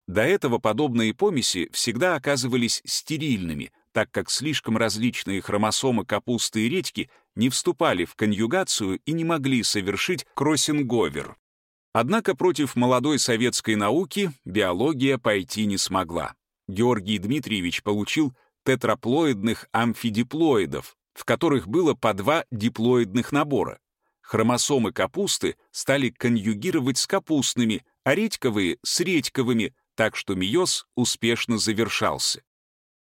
До этого подобные помеси всегда оказывались стерильными, так как слишком различные хромосомы капусты и редьки не вступали в конъюгацию и не могли совершить кроссинговер. Однако против молодой советской науки биология пойти не смогла. Георгий Дмитриевич получил тетраплоидных амфидиплоидов, в которых было по два диплоидных набора. Хромосомы капусты стали конъюгировать с капустными, а редьковые — с редьковыми, так что мейоз успешно завершался.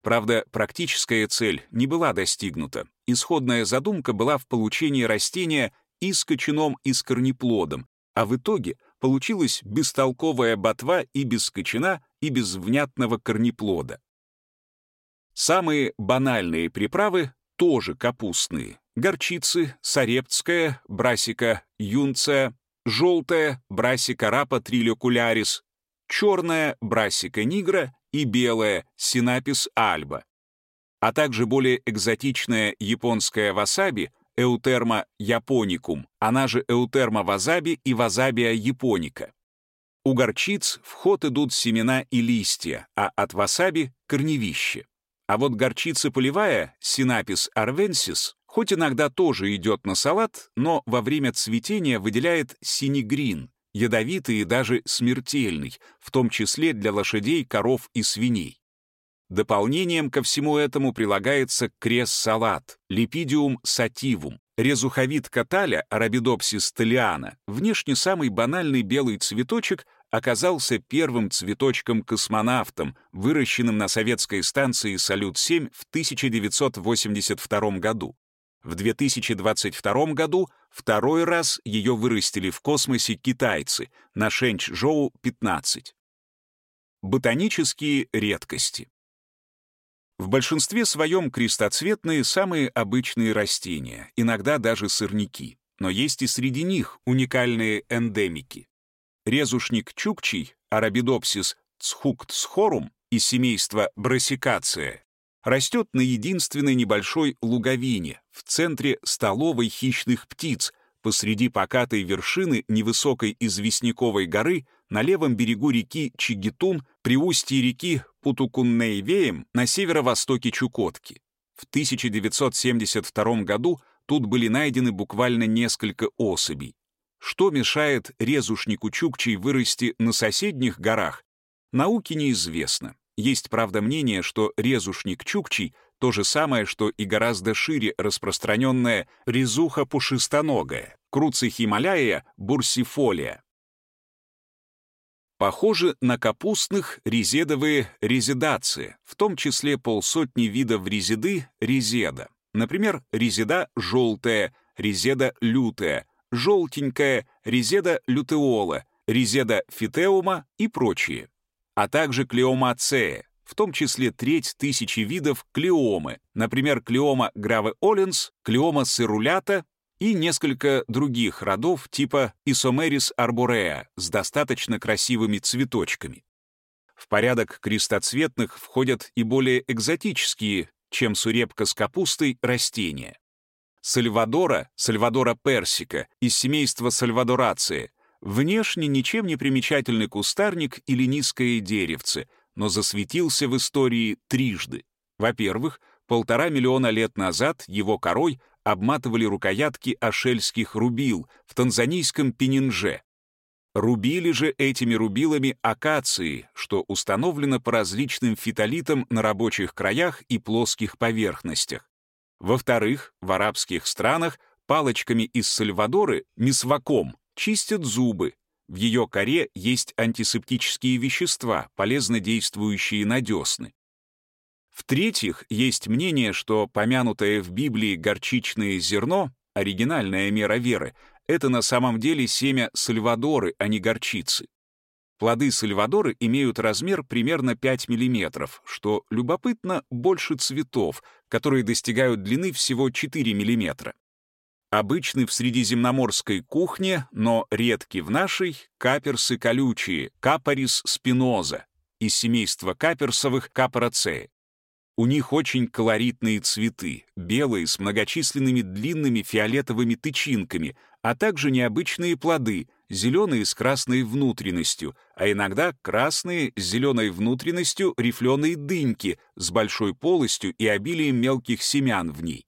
Правда, практическая цель не была достигнута. Исходная задумка была в получении растения и с кочаном, и с корнеплодом, а в итоге получилась бестолковая ботва и без кочана, и без внятного корнеплода. Самые банальные приправы тоже капустные. Горчицы, сарепцкая, брасика юнция, желтая, брасика рапа триликулярис, черная, брасика нигра и белая синапис альба, а также более экзотичная японская васаби эутерма японикум, она же эутерма вазаби и вазабия японика. У горчиц в ход идут семена и листья, а от васаби — корневище. А вот горчица полевая, синапис арвенсис, хоть иногда тоже идет на салат, но во время цветения выделяет синегрин, ядовитый и даже смертельный, в том числе для лошадей, коров и свиней. Дополнением ко всему этому прилагается крес-салат, липидиум сативум, резуховид каталя, арабидопсис талиана, внешне самый банальный белый цветочек, оказался первым цветочком-космонавтом, выращенным на советской станции «Салют-7» в 1982 году. В 2022 году второй раз ее вырастили в космосе китайцы на Шэньчжоу-15. Ботанические редкости. В большинстве своем крестоцветные самые обычные растения, иногда даже сорняки. Но есть и среди них уникальные эндемики. Резушник чукчий, арабидопсис цхуктсхорум из семейства брасикация, растет на единственной небольшой луговине в центре столовой хищных птиц, посреди покатой вершины невысокой известняковой горы на левом берегу реки Чигитун при устье реки Путукуннейвеем на северо-востоке Чукотки. В 1972 году тут были найдены буквально несколько особей. Что мешает резушнику Чукчей вырасти на соседних горах, науке неизвестно. Есть, правда, мнение, что резушник Чукчий — то же самое, что и гораздо шире распространенная резуха пушистоногая, круцихималяя бурсифолия. Похожи на капустных резедовые резидации, в том числе полсотни видов резиды резеда. Например, резеда желтая, резеда лютая, желтенькая, резеда лютеола, резеда фитеума и прочие. А также клеомацея, в том числе треть тысячи видов клеомы, например, клеома граве оленс, клеома цирулята и несколько других родов типа Isomерис arborea с достаточно красивыми цветочками. В порядок крестоцветных входят и более экзотические, чем сурепка с капустой, растения. Сальвадора, сальвадора персика, из семейства сальвадорации, внешне ничем не примечательный кустарник или низкое деревце, но засветился в истории трижды. Во-первых, полтора миллиона лет назад его корой обматывали рукоятки ашельских рубил в танзанийском Пенинже. Рубили же этими рубилами акации, что установлено по различным фитолитам на рабочих краях и плоских поверхностях. Во-вторых, в арабских странах палочками из Сальвадоры, мисваком, чистят зубы. В ее коре есть антисептические вещества, полезно действующие на десны. В-третьих, есть мнение, что помянутое в Библии горчичное зерно, оригинальная мера веры, это на самом деле семя сальвадоры, а не горчицы. Плоды сальвадоры имеют размер примерно 5 мм, что, любопытно, больше цветов, которые достигают длины всего 4 мм. Обычны в средиземноморской кухне, но редки в нашей, каперсы колючие, капарис спиноза, из семейства каперсовых капарацеи. У них очень колоритные цветы, белые с многочисленными длинными фиолетовыми тычинками, а также необычные плоды, зеленые с красной внутренностью, а иногда красные с зеленой внутренностью рифленые дыньки с большой полостью и обилием мелких семян в ней.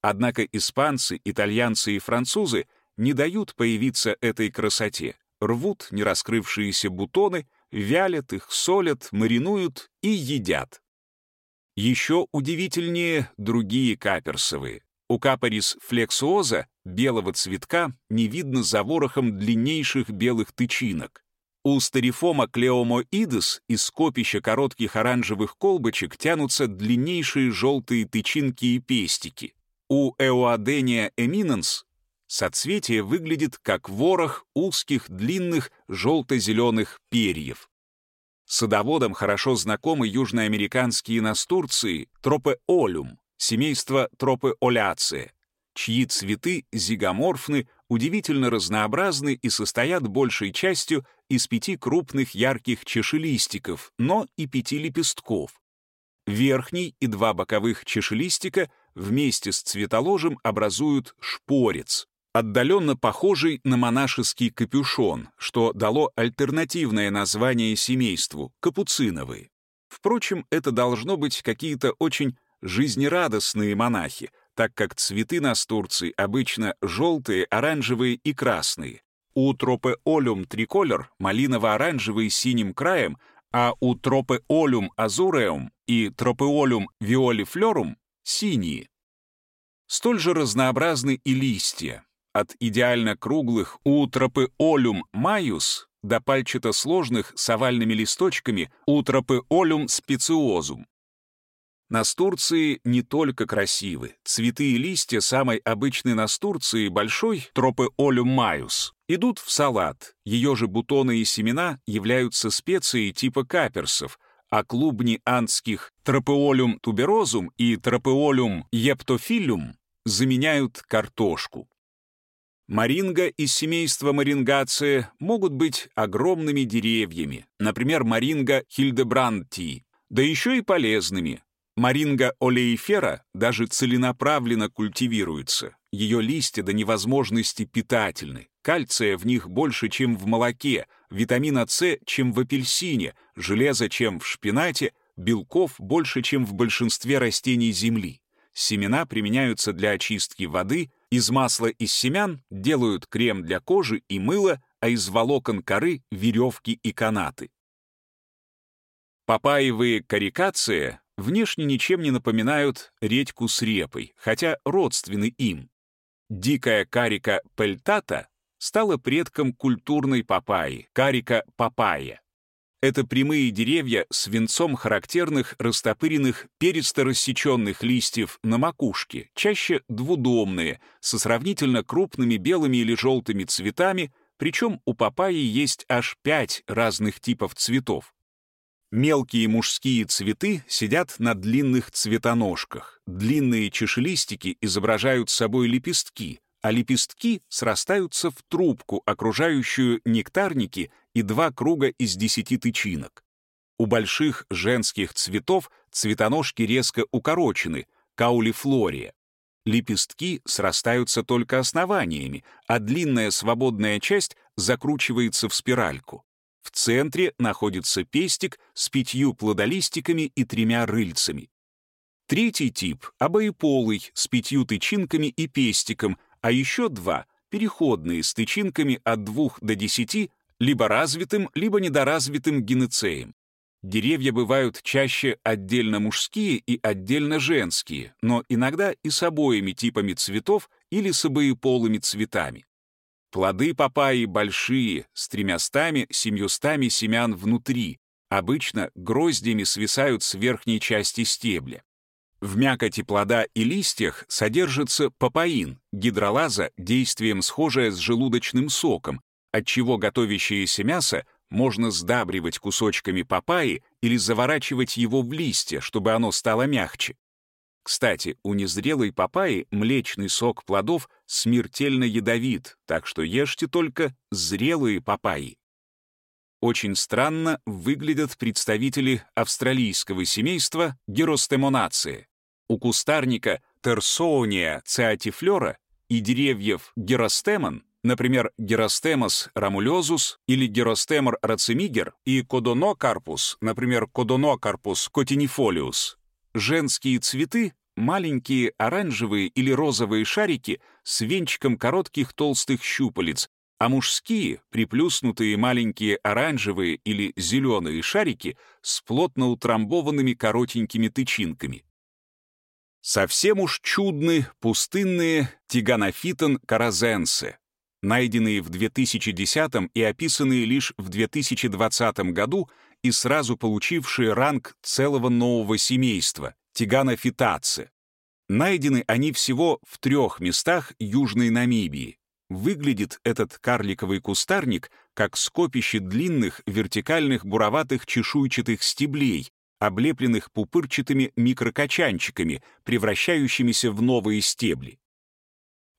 Однако испанцы, итальянцы и французы не дают появиться этой красоте, рвут нераскрывшиеся бутоны, вялят их, солят, маринуют и едят. Еще удивительнее другие каперсовые. У капорис флексуоза белого цветка не видно за ворохом длиннейших белых тычинок. У старифома клеомоидес из скопища коротких оранжевых колбочек тянутся длиннейшие желтые тычинки и пестики. У эуадения эминенс соцветие выглядит как ворох узких длинных желто-зеленых перьев. Садоводам хорошо знакомы южноамериканские настурции тропеолюм, семейство тропеоляция, чьи цветы зигоморфны, удивительно разнообразны и состоят большей частью из пяти крупных ярких чешелистиков, но и пяти лепестков. Верхний и два боковых чешелистика вместе с цветоложем образуют шпорец, отдаленно похожий на монашеский капюшон, что дало альтернативное название семейству — капуциновые. Впрочем, это должно быть какие-то очень жизнерадостные монахи, так как цветы настурции обычно желтые, оранжевые и красные. У тропеолюм триколор малиново-оранжевый с синим краем, а у тропеолюм азуреум и тропеолюм виолифлорум — синие. Столь же разнообразны и листья от идеально круглых у тропеолюм майус до пальчато-сложных с овальными листочками у тропеолюм специозум. Настурции не только красивы. Цветы и листья самой обычной настурции, большой тропеолюм майус, идут в салат. Ее же бутоны и семена являются специей типа каперсов, а клубни андских тропеолюм туберозум и тропеолюм ептофилюм заменяют картошку. Маринга из семейства марингация могут быть огромными деревьями, например, маринга хильдебрандти, да еще и полезными. Маринга олеифера даже целенаправленно культивируется. Ее листья до невозможности питательны. Кальция в них больше, чем в молоке, витамина С, чем в апельсине, железа, чем в шпинате, белков больше, чем в большинстве растений Земли. Семена применяются для очистки воды, из масла из семян делают крем для кожи и мыла, а из волокон коры — веревки и канаты. Папаевые карикации внешне ничем не напоминают редьку с репой, хотя родственны им. Дикая карика пельтата стала предком культурной папайи, карика папайя. Это прямые деревья с венцом характерных растопыренных перисто-рассеченных листьев на макушке, чаще двудомные, со сравнительно крупными белыми или желтыми цветами, причем у папайи есть аж пять разных типов цветов. Мелкие мужские цветы сидят на длинных цветоножках. Длинные чешелистики изображают собой лепестки, а лепестки срастаются в трубку, окружающую нектарники и два круга из десяти тычинок. У больших женских цветов цветоножки резко укорочены, каулифлория. Лепестки срастаются только основаниями, а длинная свободная часть закручивается в спиральку. В центре находится пестик с пятью плодолистиками и тремя рыльцами. Третий тип — обоеполый, с пятью тычинками и пестиком, а еще два — переходные с тычинками от двух до десяти, либо развитым, либо недоразвитым гинецеем. Деревья бывают чаще отдельно мужские и отдельно женские, но иногда и с обоими типами цветов или с обоеполыми цветами. Плоды папайи большие, с тремястами-семьюстами семян внутри, обычно гроздями свисают с верхней части стебля. В мякоти плода и листьях содержится папаин, гидролаза, действием схожая с желудочным соком, отчего готовящееся мясо можно сдабривать кусочками папайи или заворачивать его в листья, чтобы оно стало мягче. Кстати, у незрелой папайи млечный сок плодов смертельно ядовит, так что ешьте только зрелые папайи. Очень странно выглядят представители австралийского семейства геростемонации. У кустарника Терсоуния циатифлора и деревьев геростемон, например, геростемос рамулезус или геростемор рацимигер и кодонокарпус, например, кодонокарпус котинифолиус, женские цветы маленькие оранжевые или розовые шарики с венчиком коротких толстых щупалец, а мужские, приплюснутые маленькие оранжевые или зеленые шарики с плотно утрамбованными коротенькими тычинками. Совсем уж чудны пустынные тиганофитон каразенсе, найденные в 2010 и описанные лишь в 2020 году и сразу получившие ранг целого нового семейства — тиганофитаце. Найдены они всего в трех местах Южной Намибии. Выглядит этот карликовый кустарник как скопище длинных вертикальных буроватых чешуйчатых стеблей, облепленных пупырчатыми микрокочанчиками, превращающимися в новые стебли.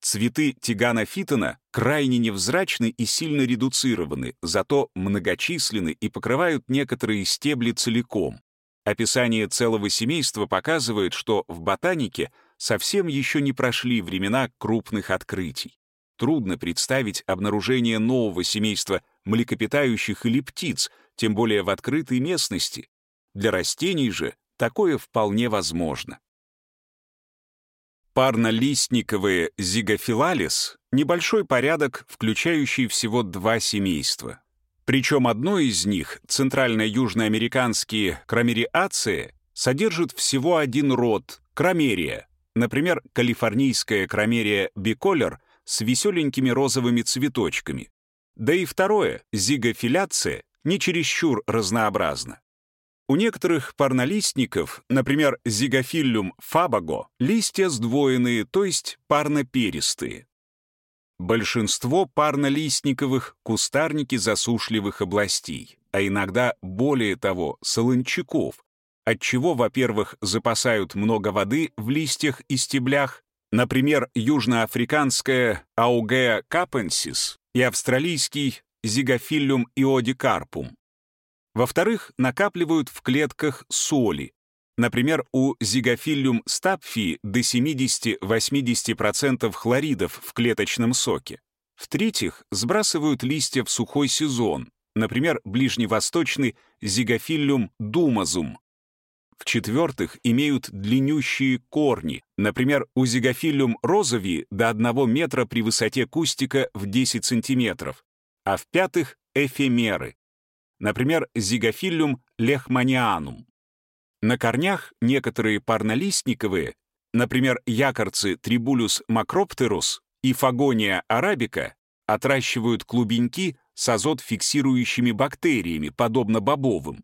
Цветы тигана фитона крайне невзрачны и сильно редуцированы, зато многочисленны и покрывают некоторые стебли целиком. Описание целого семейства показывает, что в ботанике совсем еще не прошли времена крупных открытий. Трудно представить обнаружение нового семейства млекопитающих или птиц, тем более в открытой местности. Для растений же такое вполне возможно. Парнолистниковые зигофилалис — небольшой порядок, включающий всего два семейства. Причем одно из них, центрально-южноамериканские крамериации, содержит всего один род — крамерия, например, калифорнийская крамерия биколер с веселенькими розовыми цветочками. Да и второе, зигофиляция, не чересчур разнообразно. У некоторых парнолистников, например, зигофиллюм фабаго, листья сдвоенные, то есть парноперистые. Большинство парнолистниковых — кустарники засушливых областей, а иногда, более того, солончаков, отчего, во-первых, запасают много воды в листьях и стеблях, например, южноафриканская Augea capensis и австралийский Зигофиллюм иодикарпум. Во-вторых, накапливают в клетках соли, Например, у зигофиллюм стапфи до 70-80% хлоридов в клеточном соке. В-третьих, сбрасывают листья в сухой сезон, например, ближневосточный зигофиллюм думазум. В-четвертых, имеют длиннющие корни, например, у зигофиллюм розови до 1 метра при высоте кустика в 10 сантиметров, а в-пятых, эфемеры, например, зигофиллюм лехманианум. На корнях некоторые парнолистниковые, например, якорцы Tribulus macropterus и Фагония арабика, отращивают клубеньки с азот-фиксирующими бактериями, подобно бобовым.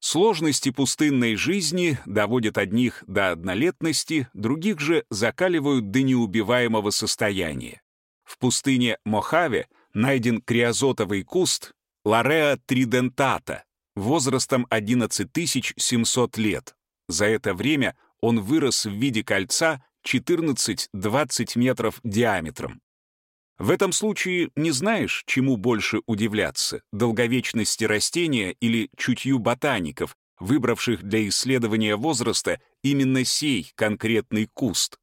Сложности пустынной жизни доводят одних до однолетности, других же закаливают до неубиваемого состояния. В пустыне Мохаве найден криозотовый куст Лареа тридентата, возрастом 11 700 лет. За это время он вырос в виде кольца 14-20 метров диаметром. В этом случае не знаешь, чему больше удивляться — долговечности растения или чутью ботаников, выбравших для исследования возраста именно сей конкретный куст.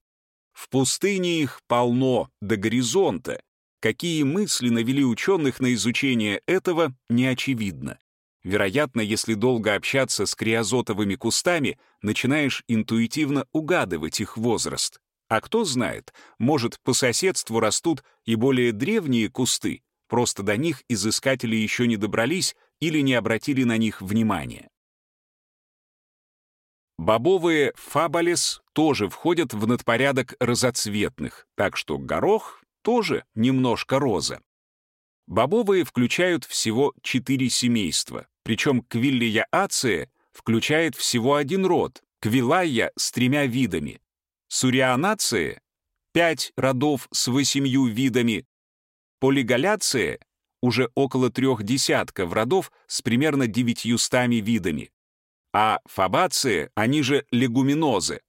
В пустыне их полно до горизонта, какие мысли навели ученых на изучение этого, не очевидно. Вероятно, если долго общаться с криозотовыми кустами, начинаешь интуитивно угадывать их возраст. А кто знает, может, по соседству растут и более древние кусты, просто до них изыскатели еще не добрались или не обратили на них внимания. Бобовые фаболес тоже входят в надпорядок розоцветных, так что горох тоже немножко роза. Бобовые включают всего четыре семейства, причем квиллияация включает всего один род, квилая с тремя видами. Сурианация — пять родов с восемью видами. Полигаляция — уже около трех десятков родов с примерно девятьюстами видами а фабации, они же легуминозы,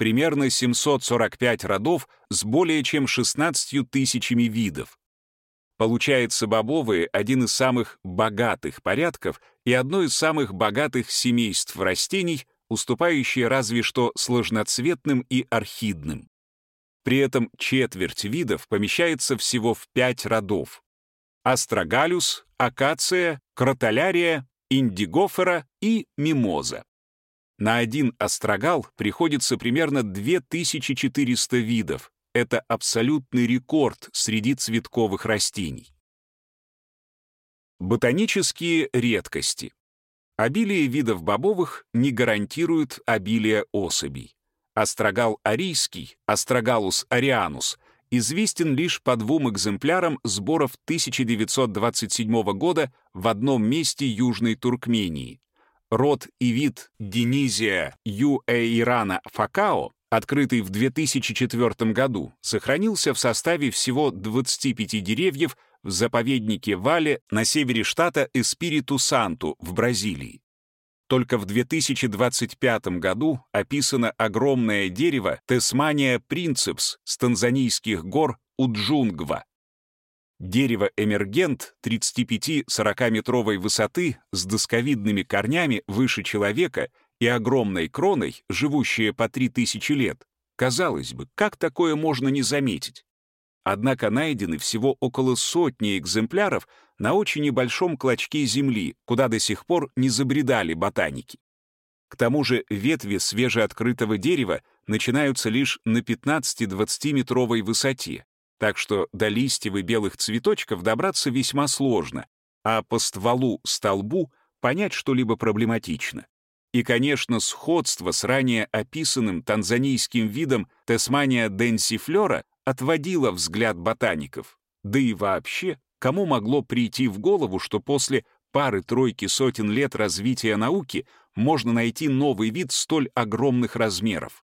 примерно 745 родов с более чем 16 тысячами видов. Получается, бобовые — один из самых богатых порядков и одно из самых богатых семейств растений, уступающие разве что сложноцветным и орхидным. При этом четверть видов помещается всего в пять родов. Астрогалюс, акация, кротолярия, индигофора и мимоза. На один астрогал приходится примерно 2400 видов. Это абсолютный рекорд среди цветковых растений. Ботанические редкости. Обилие видов бобовых не гарантирует обилие особей. Астрогал арийский, Астрогалус арианус, известен лишь по двум экземплярам сборов 1927 года в одном месте Южной Туркмении. Род и вид Денизия юэйрана факао, открытый в 2004 году, сохранился в составе всего 25 деревьев в заповеднике Вале на севере штата Эспириту-Санту в Бразилии. Только в 2025 году описано огромное дерево Тесмания принцепс с танзанийских гор Уджунгва. Дерево-эмергент 35-40-метровой высоты с досковидными корнями выше человека и огромной кроной, живущее по 3000 лет. Казалось бы, как такое можно не заметить? Однако найдены всего около сотни экземпляров на очень небольшом клочке земли, куда до сих пор не забредали ботаники. К тому же ветви свежеоткрытого дерева начинаются лишь на 15-20 метровой высоте, так что до листьев и белых цветочков добраться весьма сложно, а по стволу-столбу понять что-либо проблематично. И, конечно, сходство с ранее описанным танзанийским видом Тесмания денсифлора отводило взгляд ботаников. Да и вообще, кому могло прийти в голову, что после пары-тройки сотен лет развития науки можно найти новый вид столь огромных размеров?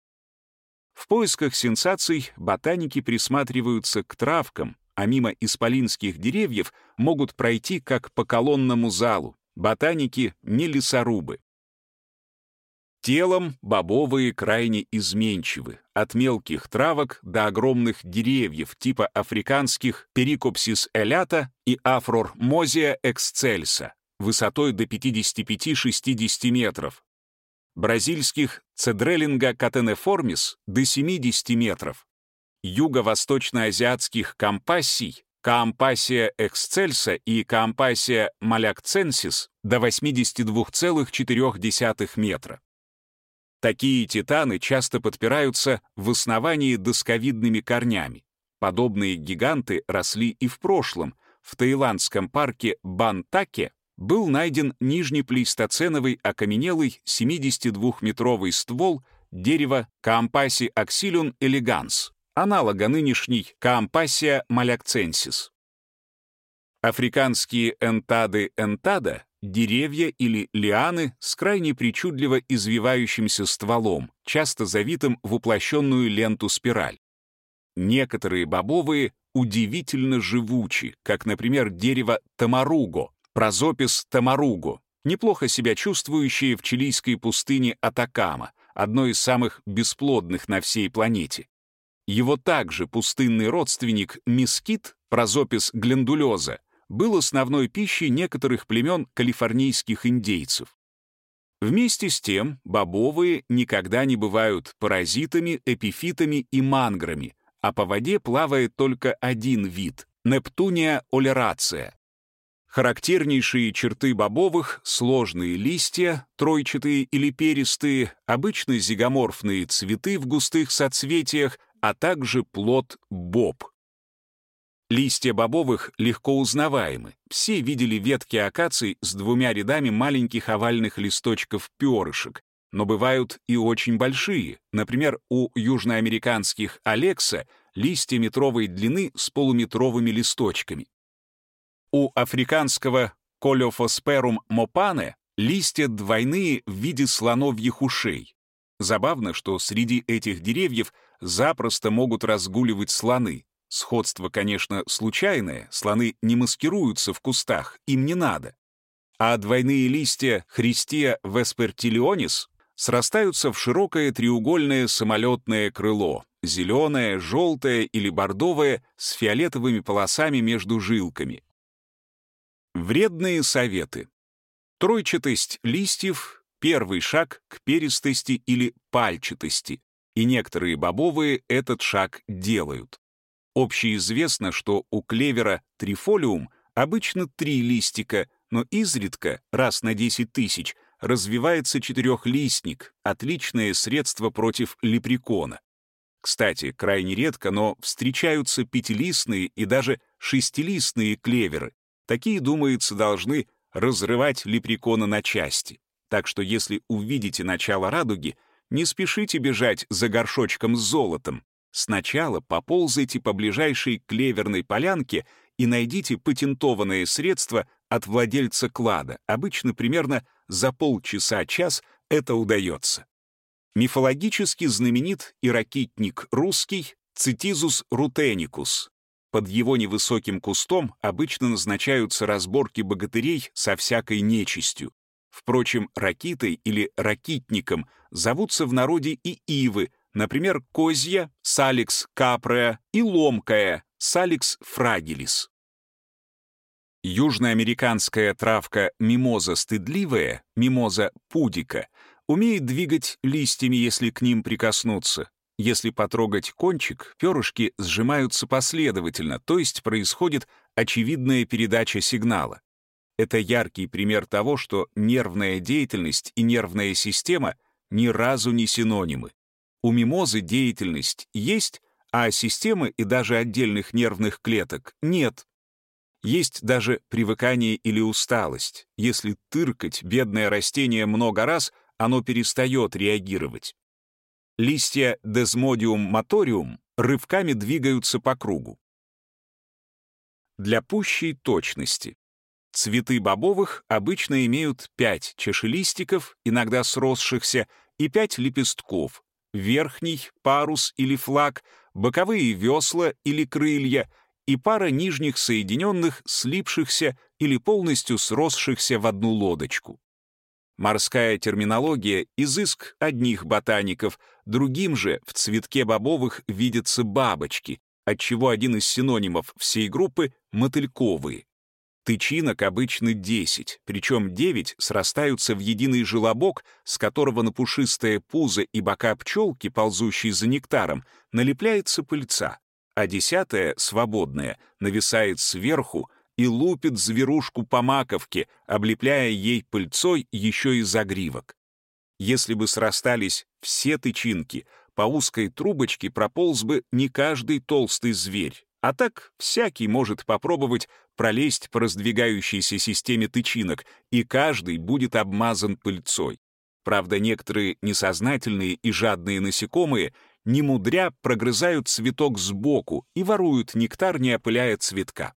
В поисках сенсаций ботаники присматриваются к травкам, а мимо исполинских деревьев могут пройти как по колонному залу. Ботаники не лесорубы. Телом бобовые крайне изменчивы, от мелких травок до огромных деревьев типа африканских перикопсис элята и афрормозия эксцельса, высотой до 55-60 метров, бразильских цедрелинга катенеформис до 70 метров, юго-восточноазиатских компассий Каампасия эксцельса и Каампасия малякценсис до 82,4 метра. Такие титаны часто подпираются в основании досковидными корнями. Подобные гиганты росли и в прошлом. В таиландском парке Бантаке был найден нижнеплейстоценовый окаменелый 72-метровый ствол дерева Каампаси аксилюн элеганс, аналога нынешней Каампасия малякценсис. Африканские энтады энтада деревья или лианы с крайне причудливо извивающимся стволом, часто завитым в уплощенную ленту-спираль. Некоторые бобовые удивительно живучи, как, например, дерево тамаруго, прозопис тамаруго, неплохо себя чувствующие в чилийской пустыне Атакама, одной из самых бесплодных на всей планете. Его также пустынный родственник мескит, прозопис глендулеза, был основной пищей некоторых племен калифорнийских индейцев. Вместе с тем, бобовые никогда не бывают паразитами, эпифитами и манграми, а по воде плавает только один вид Нептуния олерация. Характернейшие черты бобовых — сложные листья, тройчатые или перистые, обычно зигоморфные цветы в густых соцветиях, а также плод боб. Листья бобовых легко узнаваемы. Все видели ветки акаций с двумя рядами маленьких овальных листочков перышек, но бывают и очень большие. Например, у южноамериканских алекса листья метровой длины с полуметровыми листочками. У африканского колеофосперум мопане листья двойные в виде слоновьих ушей. Забавно, что среди этих деревьев запросто могут разгуливать слоны. Сходство, конечно, случайное, слоны не маскируются в кустах, им не надо. А двойные листья Христия веспертилионис срастаются в широкое треугольное самолетное крыло, зеленое, желтое или бордовое с фиолетовыми полосами между жилками. Вредные советы. Тройчатость листьев — первый шаг к перистости или пальчатости, и некоторые бобовые этот шаг делают. Общеизвестно, что у клевера трифолиум обычно три листика, но изредка, раз на 10 тысяч, развивается четырехлистник, отличное средство против лепрекона. Кстати, крайне редко, но встречаются пятилистные и даже шестилистные клеверы. Такие, думается, должны разрывать лепрекона на части. Так что если увидите начало радуги, не спешите бежать за горшочком с золотом. Сначала поползайте по ближайшей клеверной полянке и найдите патентованное средство от владельца клада. Обычно примерно за полчаса-час это удается. Мифологически знаменит и ракитник русский Цитизус рутеникус. Под его невысоким кустом обычно назначаются разборки богатырей со всякой нечистью. Впрочем, ракитой или ракитником зовутся в народе и ивы, Например, козья, саликс капреа и ломкая, саликс фрагилис. Южноамериканская травка мимоза стыдливая, мимоза пудика, умеет двигать листьями, если к ним прикоснуться. Если потрогать кончик, перышки сжимаются последовательно, то есть происходит очевидная передача сигнала. Это яркий пример того, что нервная деятельность и нервная система ни разу не синонимы. У мимозы деятельность есть, а системы и даже отдельных нервных клеток нет. Есть даже привыкание или усталость. Если тыркать бедное растение много раз, оно перестает реагировать. Листья Desmodium motorium рывками двигаются по кругу. Для пущей точности. Цветы бобовых обычно имеют 5 чашелистиков, иногда сросшихся, и 5 лепестков, верхний, парус или флаг, боковые весла или крылья и пара нижних соединенных, слипшихся или полностью сросшихся в одну лодочку. Морская терминология — изыск одних ботаников, другим же в цветке бобовых видятся бабочки, отчего один из синонимов всей группы — мотыльковые. Тычинок обычно 10, причем 9 срастаются в единый желобок, с которого на пушистое пузо и бока пчелки, ползущей за нектаром, налепляется пыльца, а десятая, свободная, нависает сверху и лупит зверушку по маковке, облепляя ей пыльцой еще и загривок. Если бы срастались все тычинки, по узкой трубочке прополз бы не каждый толстый зверь, а так всякий может попробовать пролезть по раздвигающейся системе тычинок, и каждый будет обмазан пыльцой. Правда, некоторые несознательные и жадные насекомые, не мудря, прогрызают цветок сбоку и воруют нектар, не опыляя цветка.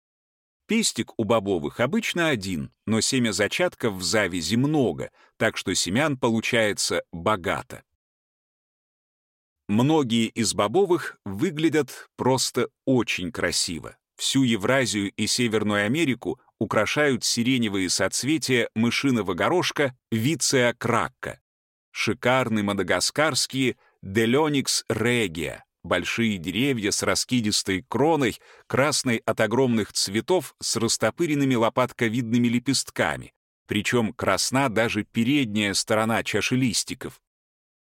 Пестик у бобовых обычно один, но семя зачатков в завязи много, так что семян получается богато. Многие из бобовых выглядят просто очень красиво. Всю Евразию и Северную Америку украшают сиреневые соцветия мышиного горошка Виция кракка. Шикарные мадагаскарские Делёникс регия, большие деревья с раскидистой кроной, красной от огромных цветов с растопыренными лопатковидными лепестками, причем красна даже передняя сторона чашелистиков.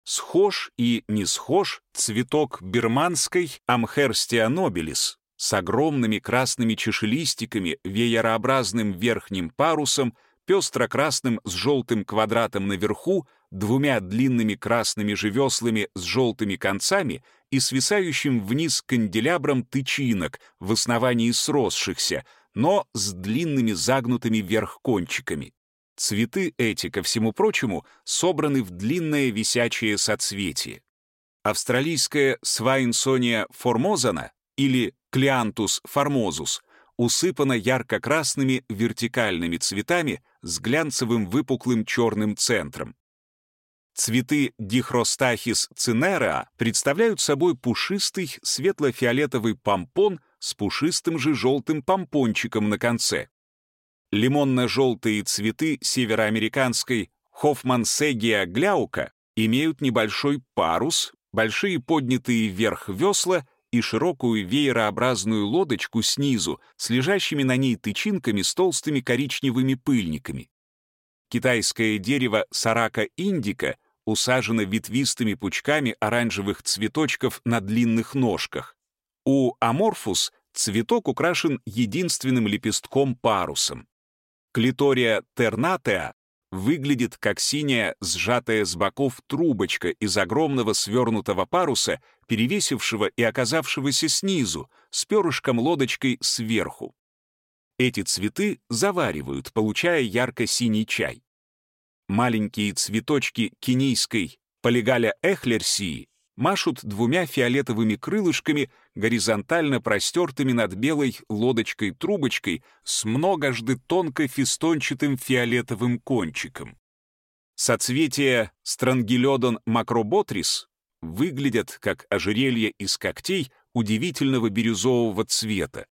Схож и не схож цветок бирманской Амхерстия нобилис, с огромными красными чешелистиками, веерообразным верхним парусом, пестро-красным с желтым квадратом наверху, двумя длинными красными же веслами с желтыми концами и свисающим вниз канделябром тычинок в основании сросшихся, но с длинными загнутыми вверх кончиками. Цветы эти, ко всему прочему, собраны в длинное висячее соцветие. Австралийская свайнсония формозана или клиантус формозус усыпана ярко-красными вертикальными цветами с глянцевым выпуклым черным центром. Цветы Дихростахис цинереа представляют собой пушистый светло-фиолетовый помпон с пушистым же желтым помпончиком на конце. Лимонно-желтые цветы североамериканской Хофмансегия гляука имеют небольшой парус, большие поднятые вверх весла и широкую веерообразную лодочку снизу с лежащими на ней тычинками с толстыми коричневыми пыльниками. Китайское дерево сарака индика усажено ветвистыми пучками оранжевых цветочков на длинных ножках. У аморфус цветок украшен единственным лепестком-парусом. Клитория тернатеа выглядит как синяя, сжатая с боков трубочка из огромного свернутого паруса, перевесившего и оказавшегося снизу, с перышком-лодочкой сверху. Эти цветы заваривают, получая ярко-синий чай. Маленькие цветочки кенийской полигаля эхлерсии машут двумя фиолетовыми крылышками, горизонтально простертыми над белой лодочкой-трубочкой с многожды тонко фистончатым фиолетовым кончиком. Соцветия странгелодон макроботрис выглядят как ожерелье из когтей удивительного бирюзового цвета.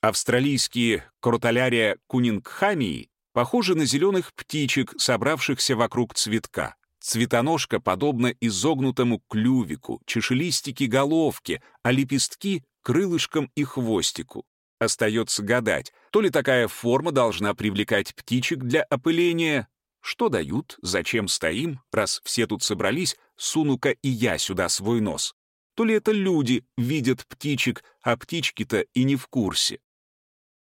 Австралийские кротолярия кунингхамии похожи на зеленых птичек, собравшихся вокруг цветка. Цветоножка подобна изогнутому клювику, чешелистики головки, а лепестки — крылышкам и хвостику. Остается гадать, то ли такая форма должна привлекать птичек для опыления. Что дают, зачем стоим, раз все тут собрались, суну-ка и я сюда свой нос. То ли это люди видят птичек, а птички-то и не в курсе.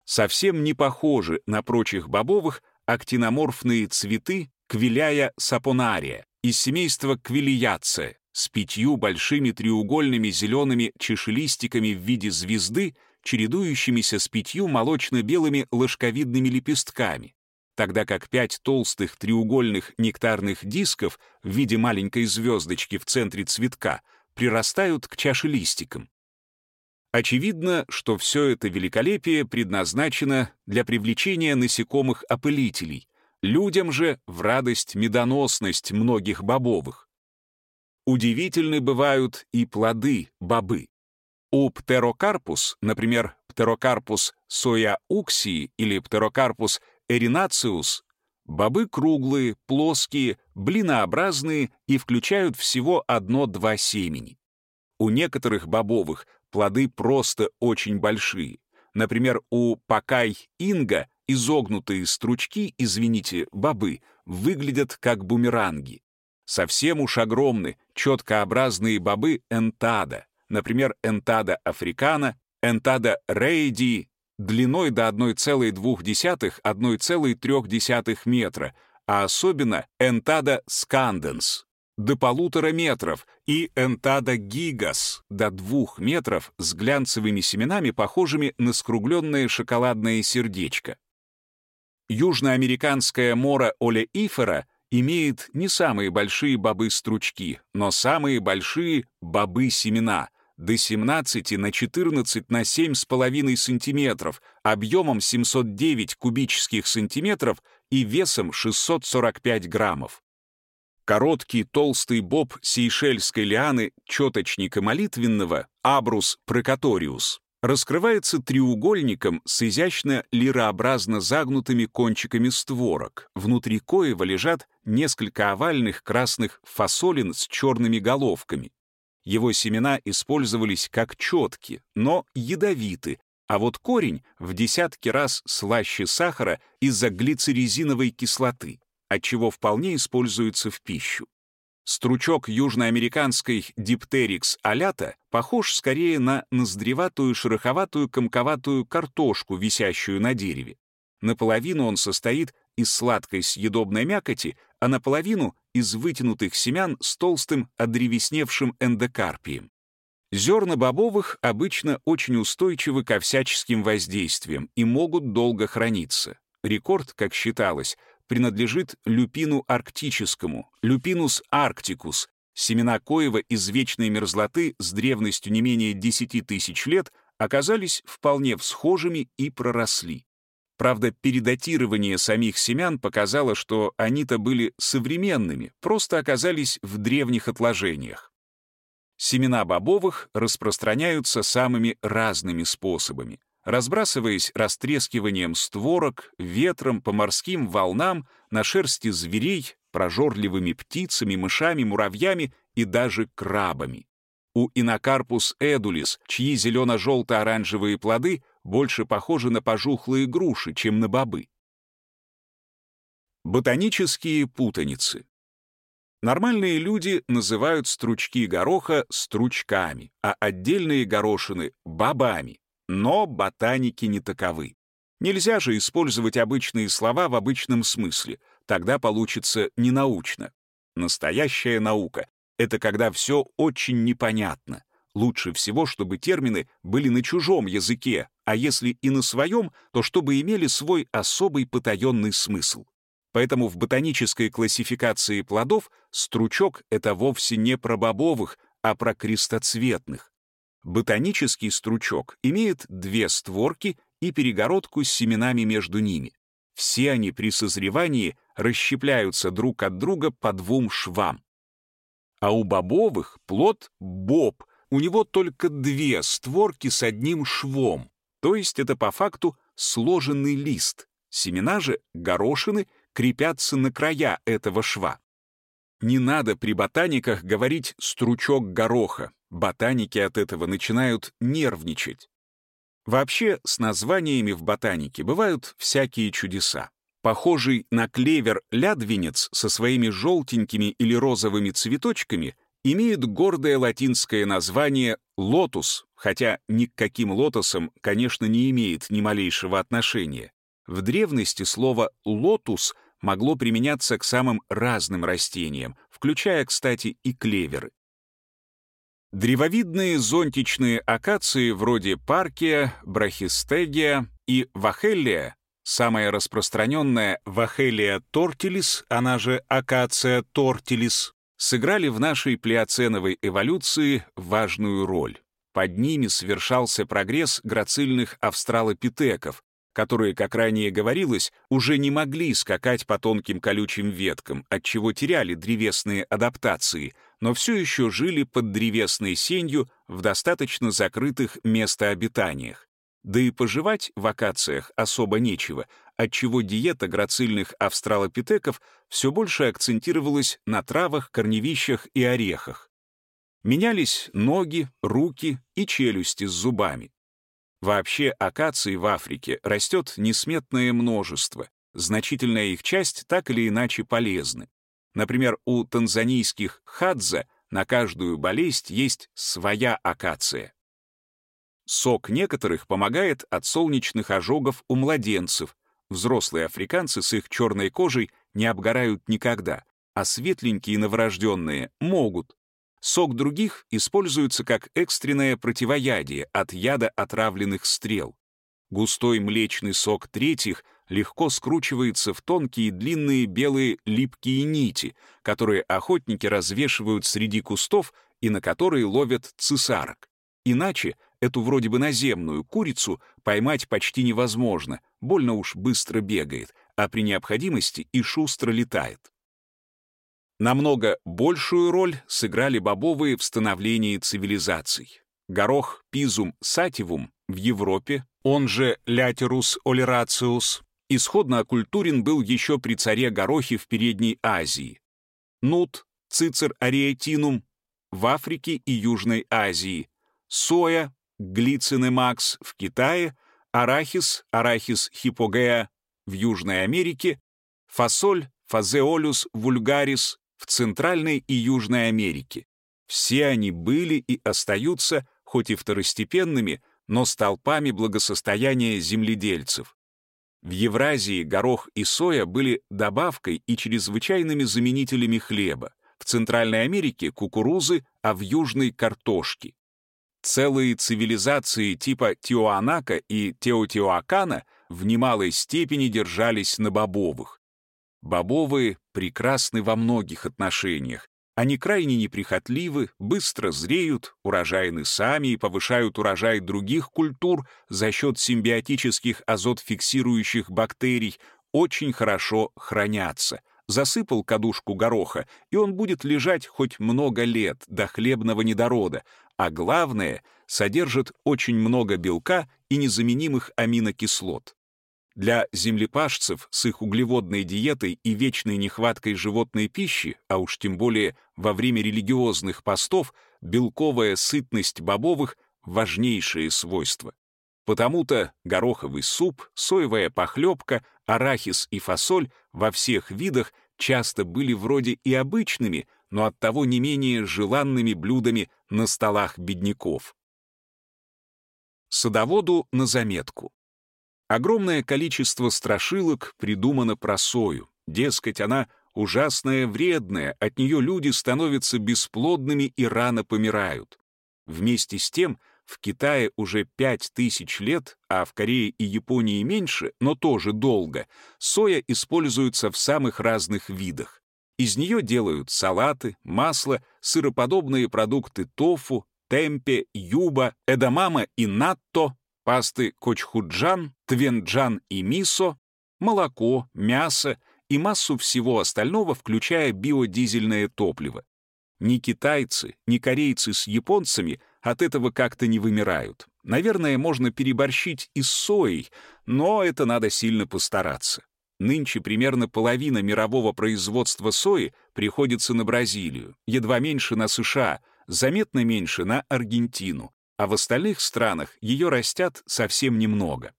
Совсем не похожи на прочих бобовых актиноморфные цветы Квиляя сапонария из семейства Квилияция с пятью большими треугольными зелеными чешелистиками в виде звезды, чередующимися с пятью молочно-белыми ложковидными лепестками, тогда как пять толстых треугольных нектарных дисков в виде маленькой звездочки в центре цветка прирастают к чашелистикам. Очевидно, что все это великолепие предназначено для привлечения насекомых-опылителей, Людям же в радость медоносность многих бобовых. Удивительны бывают и плоды бобы. У птерокарпус, например, птерокарпус сояуксии или птерокарпус эринациус, бобы круглые, плоские, блинообразные и включают всего одно-два семени. У некоторых бобовых плоды просто очень большие. Например, у пакай-инга изогнутые стручки, извините, бобы, выглядят как бумеранги. Совсем уж огромны, четкообразные бобы энтада, например, энтада африкана, энтада рейди, длиной до 1,2-1,3 метра, а особенно энтада сканденс, до полутора метров, и энтада гигас, до двух метров, с глянцевыми семенами, похожими на скругленное шоколадное сердечко. Южноамериканская мора олеифера имеет не самые большие бобы-стручки, но самые большие бобы-семена до 17 на 14 на 7,5 сантиметров, объемом 709 кубических сантиметров и весом 645 граммов. Короткий толстый боб сейшельской лианы четочника молитвенного Абрус прекаториус раскрывается треугольником с изящно лирообразно загнутыми кончиками створок, внутри коего лежат несколько овальных красных фасолин с черными головками. Его семена использовались как четки, но ядовиты, а вот корень в десятки раз слаще сахара из-за глицеризиновой кислоты, отчего вполне используется в пищу. Стручок южноамериканской Dipteryx алята похож скорее на ноздреватую шероховатую комковатую картошку, висящую на дереве. Наполовину он состоит из сладкой съедобной мякоти, а наполовину — из вытянутых семян с толстым одревесневшим эндокарпием. Зерна бобовых обычно очень устойчивы ко всяческим воздействиям и могут долго храниться. Рекорд, как считалось, принадлежит люпину арктическому, люпинус арктикус, семена коева из вечной мерзлоты с древностью не менее 10 тысяч лет оказались вполне всхожими и проросли. Правда, передатирование самих семян показало, что они-то были современными, просто оказались в древних отложениях. Семена бобовых распространяются самыми разными способами разбрасываясь растрескиванием створок, ветром по морским волнам, на шерсти зверей, прожорливыми птицами, мышами, муравьями и даже крабами. У инокарпус эдулис, чьи зелено-желто-оранжевые плоды больше похожи на пожухлые груши, чем на бобы. Ботанические путаницы. Нормальные люди называют стручки гороха стручками, а отдельные горошины — бобами. Но ботаники не таковы. Нельзя же использовать обычные слова в обычном смысле, тогда получится ненаучно. Настоящая наука — это когда все очень непонятно. Лучше всего, чтобы термины были на чужом языке, а если и на своем, то чтобы имели свой особый потаенный смысл. Поэтому в ботанической классификации плодов стручок — это вовсе не про бобовых, а про крестоцветных. Ботанический стручок имеет две створки и перегородку с семенами между ними. Все они при созревании расщепляются друг от друга по двум швам. А у бобовых плод боб, у него только две створки с одним швом, то есть это по факту сложенный лист. Семена же, горошины, крепятся на края этого шва. Не надо при ботаниках говорить «стручок гороха», ботаники от этого начинают нервничать. Вообще, с названиями в ботанике бывают всякие чудеса. Похожий на клевер лядвинец со своими желтенькими или розовыми цветочками имеет гордое латинское название лотус, хотя ни к каким лотосам, конечно, не имеет ни малейшего отношения. В древности слово «лотус» могло применяться к самым разным растениям, включая, кстати, и клеверы. Древовидные зонтичные акации вроде паркия, брахистегия и вахеллия, самая распространенная вахеллия тортилис, она же акация тортилис, сыграли в нашей плеоценовой эволюции важную роль. Под ними совершался прогресс грацильных австралопитеков, которые, как ранее говорилось, уже не могли скакать по тонким колючим веткам, отчего теряли древесные адаптации, но все еще жили под древесной сенью в достаточно закрытых местообитаниях. Да и пожевать в акациях особо нечего, отчего диета грацильных австралопитеков все больше акцентировалась на травах, корневищах и орехах. Менялись ноги, руки и челюсти с зубами. Вообще акаций в Африке растет несметное множество. Значительная их часть так или иначе полезны. Например, у танзанийских хадза на каждую болезнь есть своя акация. Сок некоторых помогает от солнечных ожогов у младенцев. Взрослые африканцы с их черной кожей не обгорают никогда, а светленькие новорожденные могут. Сок других используется как экстренное противоядие от яда отравленных стрел. Густой млечный сок третьих легко скручивается в тонкие длинные белые липкие нити, которые охотники развешивают среди кустов и на которые ловят цесарок. Иначе эту вроде бы наземную курицу поймать почти невозможно, больно уж быстро бегает, а при необходимости и шустро летает. Намного большую роль сыграли бобовые в становлении цивилизаций. Горох Пизум сативум в Европе, он же Лятерус олерациус, исходно оккультурен был еще при царе Горохе в Передней Азии. Нут, Цицер ариетинум в Африке и Южной Азии, соя, глицинемакс в Китае, арахис, арахис хипогеа в Южной Америке, фасоль, фазеолюс вульгарис в Центральной и Южной Америке. Все они были и остаются, хоть и второстепенными, но столпами благосостояния земледельцев. В Евразии горох и соя были добавкой и чрезвычайными заменителями хлеба, в Центральной Америке — кукурузы, а в Южной — картошки. Целые цивилизации типа Тиоанака и Теотиоакана в немалой степени держались на бобовых. Бобовые прекрасны во многих отношениях, они крайне неприхотливы, быстро зреют, урожайны сами и повышают урожай других культур за счет симбиотических азот-фиксирующих бактерий, очень хорошо хранятся. Засыпал кадушку гороха, и он будет лежать хоть много лет до хлебного недорода, а главное, содержит очень много белка и незаменимых аминокислот. Для землепашцев с их углеводной диетой и вечной нехваткой животной пищи, а уж тем более во время религиозных постов, белковая сытность бобовых — важнейшие свойства. Потому-то гороховый суп, соевая похлебка, арахис и фасоль во всех видах часто были вроде и обычными, но оттого не менее желанными блюдами на столах бедняков. Садоводу на заметку. Огромное количество страшилок придумано про сою. Дескать, она ужасная, вредная, от нее люди становятся бесплодными и рано помирают. Вместе с тем, в Китае уже пять тысяч лет, а в Корее и Японии меньше, но тоже долго, соя используется в самых разных видах. Из нее делают салаты, масло, сыроподобные продукты тофу, темпе, юба, эдамама и натто, пасты кочхуджан, твенджан и мисо, молоко, мясо и массу всего остального, включая биодизельное топливо. Ни китайцы, ни корейцы с японцами от этого как-то не вымирают. Наверное, можно переборщить и с соей, но это надо сильно постараться. Нынче примерно половина мирового производства сои приходится на Бразилию, едва меньше на США, заметно меньше на Аргентину, а в остальных странах ее растят совсем немного.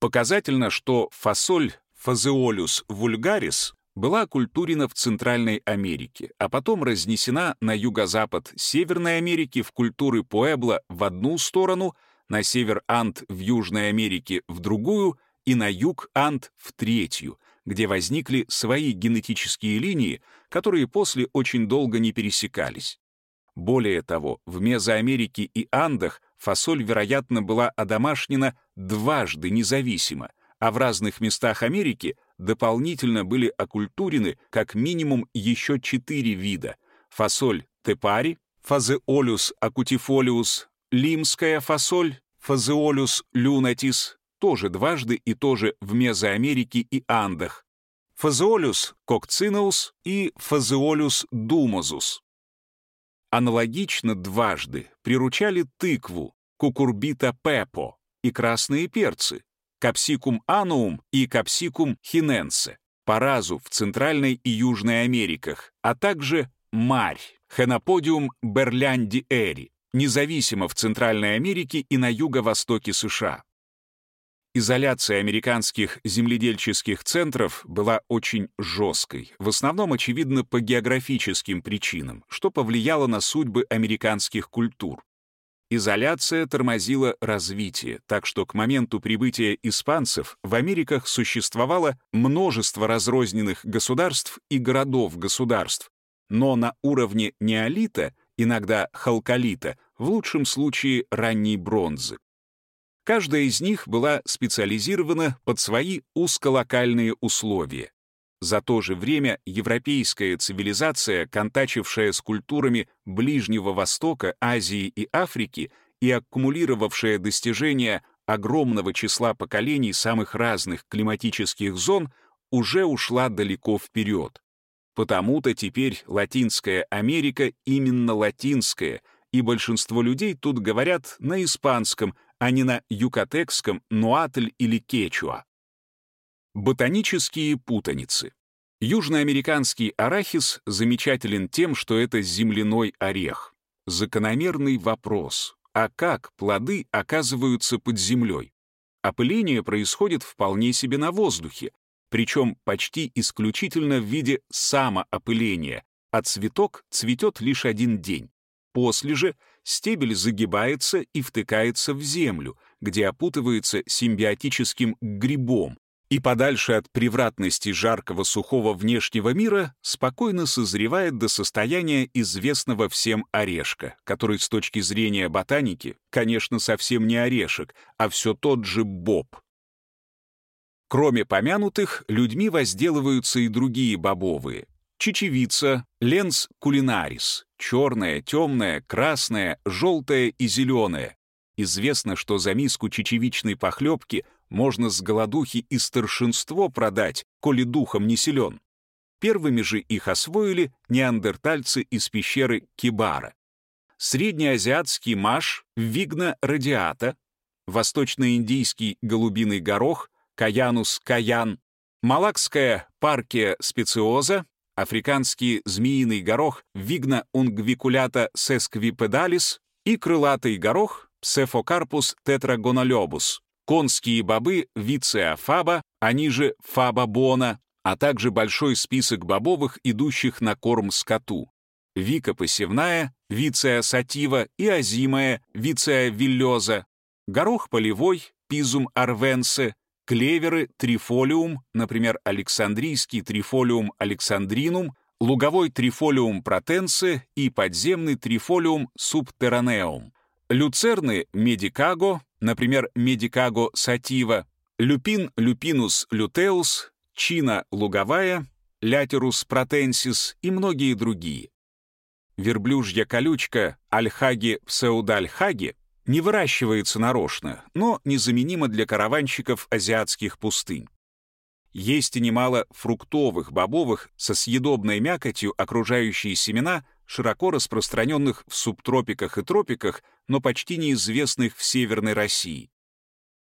Показательно, что фасоль Фазеолюс вульгарис была культурена в Центральной Америке, а потом разнесена на юго-запад Северной Америки в культуры Пуэбло в одну сторону, на север Анд в Южной Америке в другую и на юг Анд в третью, где возникли свои генетические линии, которые после очень долго не пересекались. Более того, в Мезоамерике и Андах фасоль, вероятно, была одомашнена дважды независимо, а в разных местах Америки дополнительно были окультурены как минимум еще четыре вида — фасоль тепари, фазеолюс акутифолиус, лимская фасоль, фазеолюс люнатис, тоже дважды и тоже в Мезоамерике и Андах, фазеолюс кокцинаус и фазеолюс думозус. Аналогично дважды приручали тыкву, кукурбита пепо и красные перцы, капсикум ануум и капсикум хиненсе, по разу в Центральной и Южной Америках, а также марь, хеноподиум берлянди эри, независимо в Центральной Америке и на юго-востоке США. Изоляция американских земледельческих центров была очень жесткой, в основном, очевидно, по географическим причинам, что повлияло на судьбы американских культур. Изоляция тормозила развитие, так что к моменту прибытия испанцев в Америках существовало множество разрозненных государств и городов-государств, но на уровне неолита, иногда халколита, в лучшем случае ранней бронзы. Каждая из них была специализирована под свои узколокальные условия. За то же время европейская цивилизация, контачившая с культурами Ближнего Востока, Азии и Африки и аккумулировавшая достижения огромного числа поколений самых разных климатических зон, уже ушла далеко вперед. Потому-то теперь Латинская Америка именно латинская, и большинство людей тут говорят на испанском, а не на юкатекском, нуатль или кечуа. Ботанические путаницы. Южноамериканский арахис замечателен тем, что это земляной орех. Закономерный вопрос, а как плоды оказываются под землей? Опыление происходит вполне себе на воздухе, причем почти исключительно в виде самоопыления, а цветок цветет лишь один день. После же стебель загибается и втыкается в землю, где опутывается симбиотическим грибом, и подальше от превратности жаркого сухого внешнего мира спокойно созревает до состояния известного всем орешка, который с точки зрения ботаники, конечно, совсем не орешек, а все тот же боб. Кроме помянутых, людьми возделываются и другие бобовые. Чечевица, ленс кулинарис, черная, темная, красная, желтая и зеленая. Известно, что за миску чечевичной похлебки можно с голодухи и старшинство продать, коли духом не силен. Первыми же их освоили неандертальцы из пещеры Кибара. Среднеазиатский маш Вигна радиата, восточноиндийский голубиный горох Каянус каян, малакская паркия специоза, африканский змеиный горох Вигна унгвикулята сесквипедалис и крылатый горох Псефокарпус тетрагонолебус конские бобы Виция фаба, они же фаба бона, а также большой список бобовых, идущих на корм скоту. Вика посевная, Виция сатива и озимая, Виция виллеза, горох полевой, Пизум арвенсе, клеверы, трифолиум, например, Александрийский трифолиум александринум, луговой трифолиум протенсе и подземный трифолиум субтерранеум. Люцерны медикаго, например, медикаго сатива, люпин люпинус лютеус, чина луговая, лятерус протенсис и многие другие. Верблюжья колючка альхаги псеудальхаги не выращивается нарочно, но незаменима для караванщиков азиатских пустынь. Есть и немало фруктовых, бобовых, со съедобной мякотью окружающие семена широко распространенных в субтропиках и тропиках, но почти неизвестных в Северной России.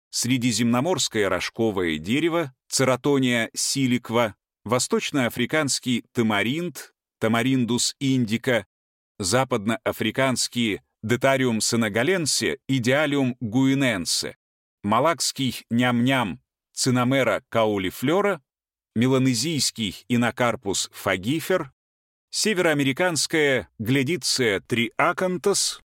Средиземноморское рожковое дерево, цератония силиква, восточноафриканский тамаринд, тамариндус индика, западноафриканские детариум сенагаленсе, идеалиум гуиненсе, малакский ням-ням, цинамера каулифлора, меланезийский инокарпус фагифер, североамериканская глядиция триакантос,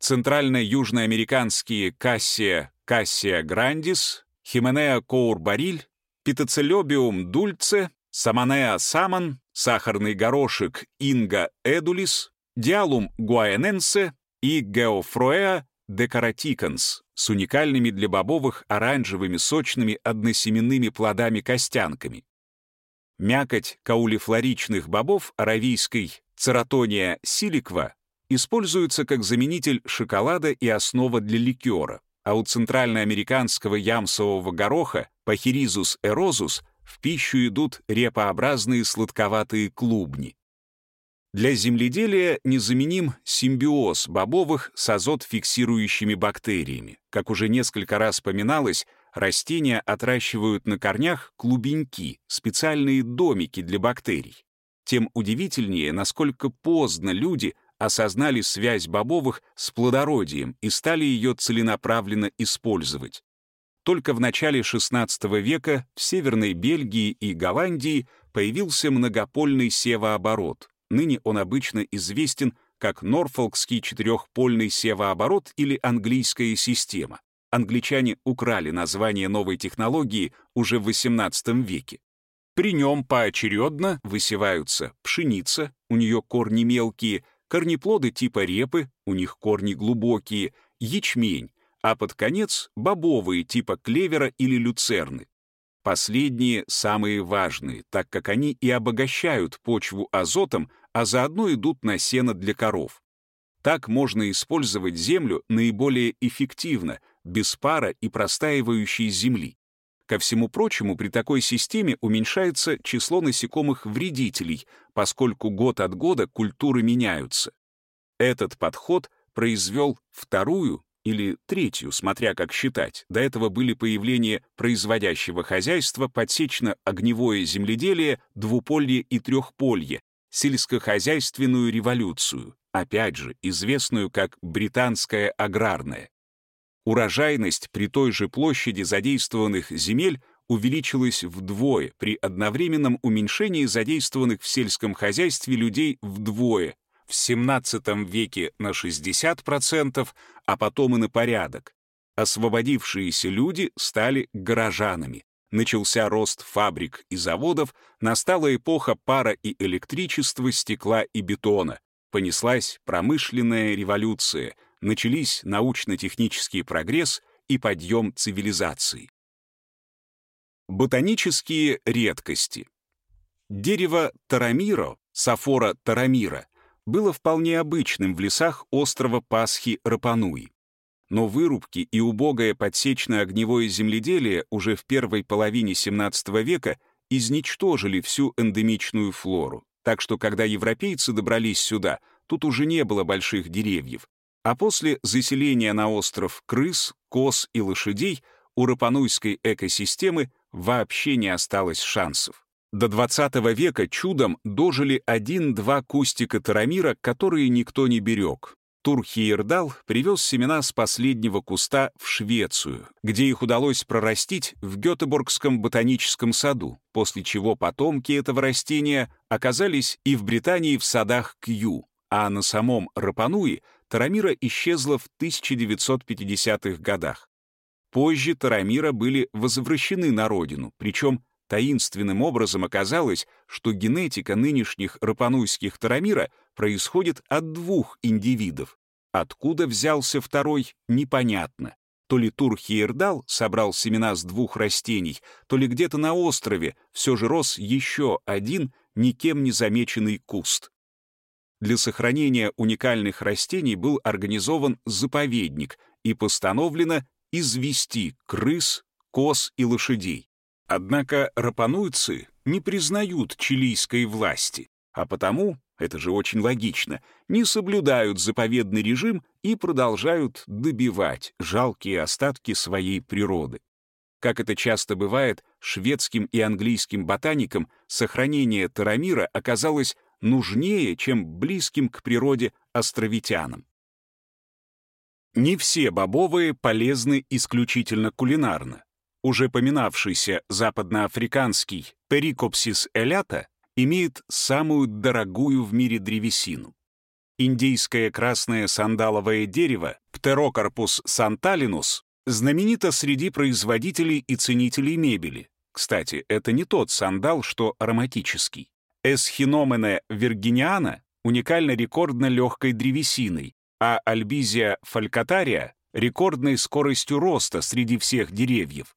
центрально-южноамериканские кассия кассия грандис, хименеа коурбариль, питоцелебиум дульце, саманеа саман, сахарный горошек инга эдулис, диалум гуаененсе и геофроэа декоратиканс с уникальными для бобовых оранжевыми сочными односеменными плодами-костянками. Мякоть каулифлоричных бобов аравийской цератония силиква используется как заменитель шоколада и основа для ликера, а у центральноамериканского ямсового гороха пахиризус эрозус в пищу идут репообразные сладковатые клубни. Для земледелия незаменим симбиоз бобовых с азот-фиксирующими бактериями. Как уже несколько раз поминалось, растения отращивают на корнях клубеньки, специальные домики для бактерий. Тем удивительнее, насколько поздно люди осознали связь бобовых с плодородием и стали ее целенаправленно использовать. Только в начале XVI века в Северной Бельгии и Голландии появился многопольный севооборот. Ныне он обычно известен как Норфолкский четырехпольный севооборот или английская система англичане украли название новой технологии уже в XVIII веке. При нем поочередно высеваются пшеница, у нее корни мелкие, корнеплоды типа репы, у них корни глубокие, ячмень, а под конец бобовые типа клевера или люцерны. Последние самые важные, так как они и обогащают почву азотом, а заодно идут на сено для коров. Так можно использовать землю наиболее эффективно, без пара и простаивающей земли. Ко всему прочему, при такой системе уменьшается число насекомых-вредителей, поскольку год от года культуры меняются. Этот подход произвел вторую или третью, смотря как считать. До этого были появления производящего хозяйства, подсечно-огневое земледелие, двуполье и трехполье, сельскохозяйственную революцию, опять же, известную как британская аграрная. Урожайность при той же площади задействованных земель увеличилось вдвое при одновременном уменьшении задействованных в сельском хозяйстве людей вдвое, в XVII веке на 60%, а потом и на порядок. Освободившиеся люди стали горожанами. Начался рост фабрик и заводов, настала эпоха пара и электричества, стекла и бетона. Понеслась промышленная революция, начались научно-технический прогресс и подъем цивилизации. Ботанические редкости. Дерево тарамиро, сафора тарамира, было вполне обычным в лесах острова Пасхи Рапануи. Но вырубки и убогое подсечно-огневое земледелие уже в первой половине XVII века изничтожили всю эндемичную флору. Так что, когда европейцы добрались сюда, тут уже не было больших деревьев. А после заселения на остров крыс, коз и лошадей у рапануйской экосистемы вообще не осталось шансов. До 20 века чудом дожили один-два кустика тарамира, которые никто не берег. Турхиердал привез семена с последнего куста в Швецию, где их удалось прорастить в Гетеборгском ботаническом саду, после чего потомки этого растения оказались и в Британии в садах Кью, а на самом Рапануи тарамира исчезла в 1950-х годах. Позже тарамира были возвращены на родину, причем таинственным образом оказалось, что генетика нынешних рапануйских тарамира происходит от двух индивидов. Откуда взялся второй, непонятно. То ли Турхиердал собрал семена с двух растений, то ли где-то на острове все же рос еще один никем не замеченный куст. Для сохранения уникальных растений был организован заповедник и постановлено извести крыс, коз и лошадей. Однако рапануйцы не признают чилийской власти, а потому, это же очень логично, не соблюдают заповедный режим и продолжают добивать жалкие остатки своей природы. Как это часто бывает, шведским и английским ботаникам сохранение тарамира оказалось нужнее, чем близким к природе островитянам. Не все бобовые полезны исключительно кулинарно. Уже поминавшийся западноафриканский Pericopsis элята имеет самую дорогую в мире древесину. Индийское красное сандаловое дерево Pterocarpus santalinus знаменито среди производителей и ценителей мебели. Кстати, это не тот сандал, что ароматический. Эсхиномене виргиниана уникально рекордно легкой древесиной, а альбизия фалькатария — рекордной скоростью роста среди всех деревьев.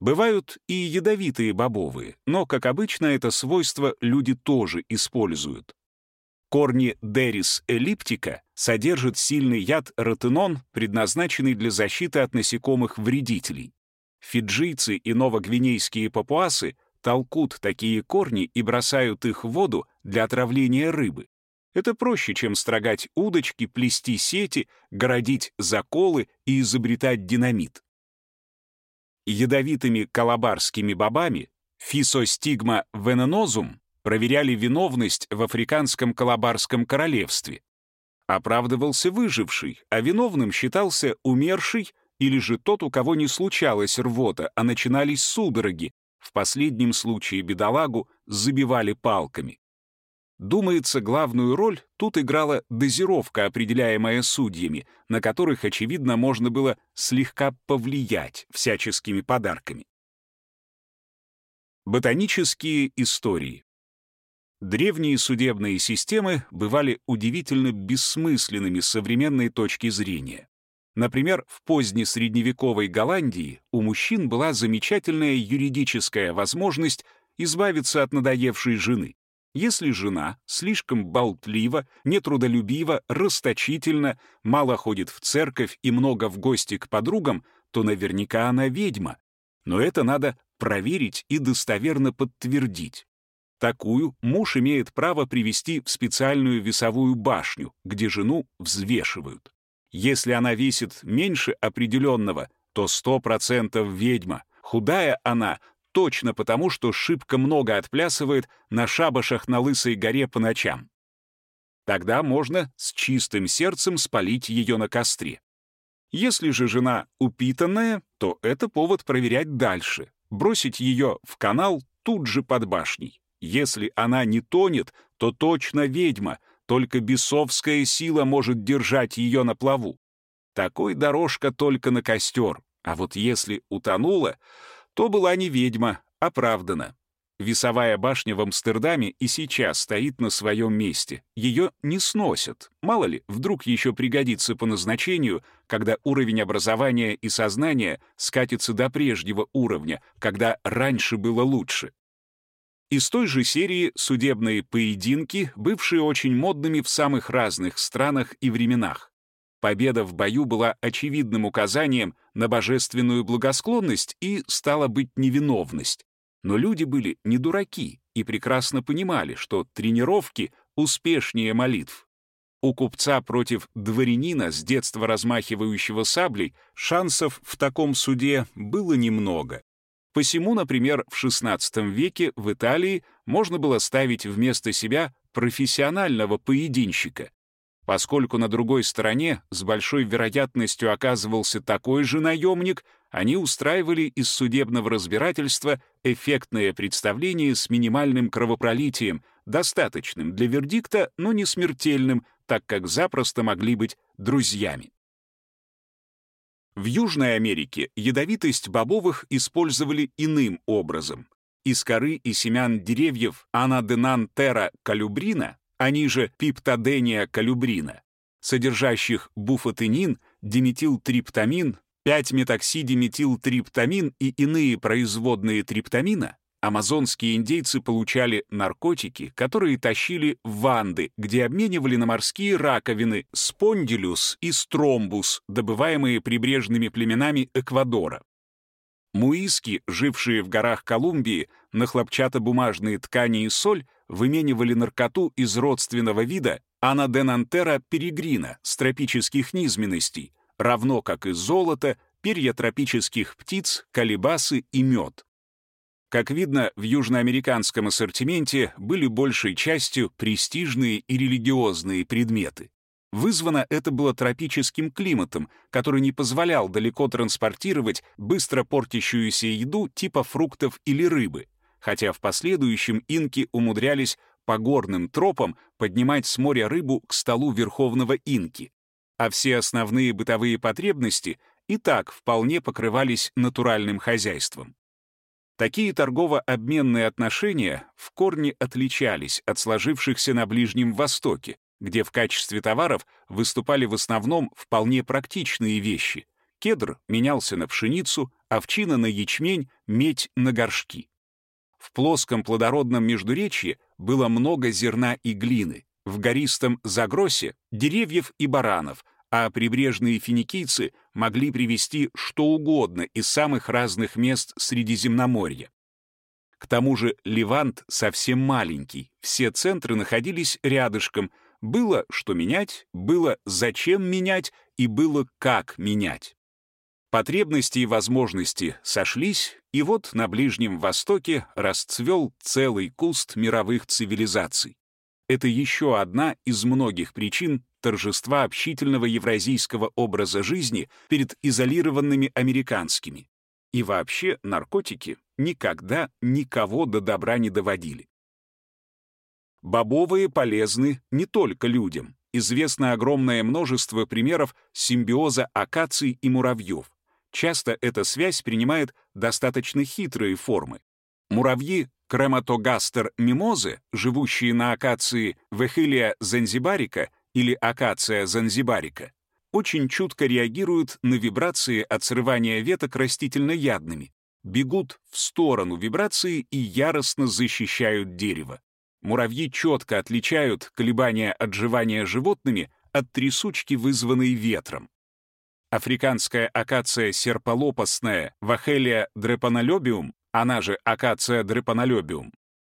Бывают и ядовитые бобовые, но, как обычно, это свойство люди тоже используют. Корни Дерис эллиптика содержат сильный яд ротенон, предназначенный для защиты от насекомых-вредителей. Фиджийцы и новогвинейские папуасы толкут такие корни и бросают их в воду для отравления рыбы. Это проще, чем строгать удочки, плести сети, городить заколы и изобретать динамит. Ядовитыми калабарскими бобами фисостигма вененозум проверяли виновность в африканском калабарском королевстве. Оправдывался выживший, а виновным считался умерший или же тот, у кого не случалась рвота, а начинались судороги. В последнем случае бедолагу забивали палками. Думается, главную роль тут играла дозировка, определяемая судьями, на которых, очевидно, можно было слегка повлиять всяческими подарками. Ботанические истории. Древние судебные системы бывали удивительно бессмысленными с современной точки зрения. Например, в позднесредневековой Голландии у мужчин была замечательная юридическая возможность избавиться от надоевшей жены. Если жена слишком болтлива, нетрудолюбива, расточительна, мало ходит в церковь и много в гости к подругам, то наверняка она ведьма. Но это надо проверить и достоверно подтвердить. Такую муж имеет право привести в специальную весовую башню, где жену взвешивают. Если она весит меньше определенного, то 100% ведьма. Худая она, точно потому, что шибко много отплясывает на шабашах на Лысой горе по ночам. Тогда можно с чистым сердцем спалить ее на костре. Если же жена упитанная, то это повод проверять дальше. бросить ее в канал тут же под башней. Если она не тонет, то точно ведьма, только бесовская сила может держать ее на плаву. Такой дорожка только на костер, а вот если утонула, то была не ведьма, оправдана. Весовая башня в Амстердаме и сейчас стоит на своем месте. Ее не сносят. Мало ли, вдруг еще пригодится по назначению, когда уровень образования и сознания скатится до прежнего уровня, когда раньше было лучше. Из той же серии судебные поединки, бывшие очень модными в самых разных странах и временах. Победа в бою была очевидным указанием на божественную благосклонность и, стала быть, невиновность. Но люди были не дураки и прекрасно понимали, что тренировки успешнее молитв. У купца против дворянина, с детства размахивающего саблей, шансов в таком суде было немного. Посему, например, в XVI веке в Италии можно было ставить вместо себя профессионального поединщика. Поскольку на другой стороне с большой вероятностью оказывался такой же наемник, они устраивали из судебного разбирательства эффектное представление с минимальным кровопролитием, достаточным для вердикта, но не смертельным, так как запросто могли быть друзьями. В Южной Америке ядовитость бобовых использовали иным образом. Из коры и семян деревьев анаденантера калюбрина, они же пиптодения калюбрина, содержащих буфотенин, диметилтриптамин, 5-метоксидиметилтриптамин и иные производные триптамина, амазонские индейцы получали наркотики, которые тащили в ванды, где обменивали на морские раковины спондилюс и стромбус, добываемые прибрежными племенами Эквадора. Муиски, жившие в горах Колумбии, на хлопчатобумажные ткани и соль выменивали наркоту из родственного вида анаденантера перегрина с тропических низменностей, равно как и золото, перья тропических птиц, колебасы и мед. Как видно, в южноамериканском ассортименте были большей частью престижные и религиозные предметы. Вызвано это было тропическим климатом, который не позволял далеко транспортировать быстро портящуюся еду типа фруктов или рыбы, хотя в последующем инки умудрялись по горным тропам поднимать с моря рыбу к столу верховного инки а все основные бытовые потребности и так вполне покрывались натуральным хозяйством. Такие торгово-обменные отношения в корне отличались от сложившихся на Ближнем Востоке, где в качестве товаров выступали в основном вполне практичные вещи. Кедр менялся на пшеницу, овчина на ячмень, медь на горшки. В плоском плодородном междуречье было много зерна и глины, в гористом Загросе — деревьев и баранов, а прибрежные финикийцы могли привезти что угодно из самых разных мест Средиземноморья. К тому же Левант совсем маленький, все центры находились рядышком, было что менять, было зачем менять и было как менять. Потребности и возможности сошлись, и вот на Ближнем Востоке расцвел целый куст мировых цивилизаций. Это еще одна из многих причин торжества общительного евразийского образа жизни перед изолированными американскими. И вообще наркотики никогда никого до добра не доводили. Бобовые полезны не только людям. Известно огромное множество примеров симбиоза акаций и муравьев. Часто эта связь принимает достаточно хитрые формы. Муравьи Крематогастер мимозы, живущие на акации Вехилия занзибарика или акация занзибарика, очень чутко реагируют на вибрации от срывания веток растительноядными, бегут в сторону вибрации и яростно защищают дерево. Муравьи четко отличают колебания отживания животными от трясучки, вызванной ветром. Африканская акация серполопастная Вахелия дрепанолебиум она же акация дрепанолебиум,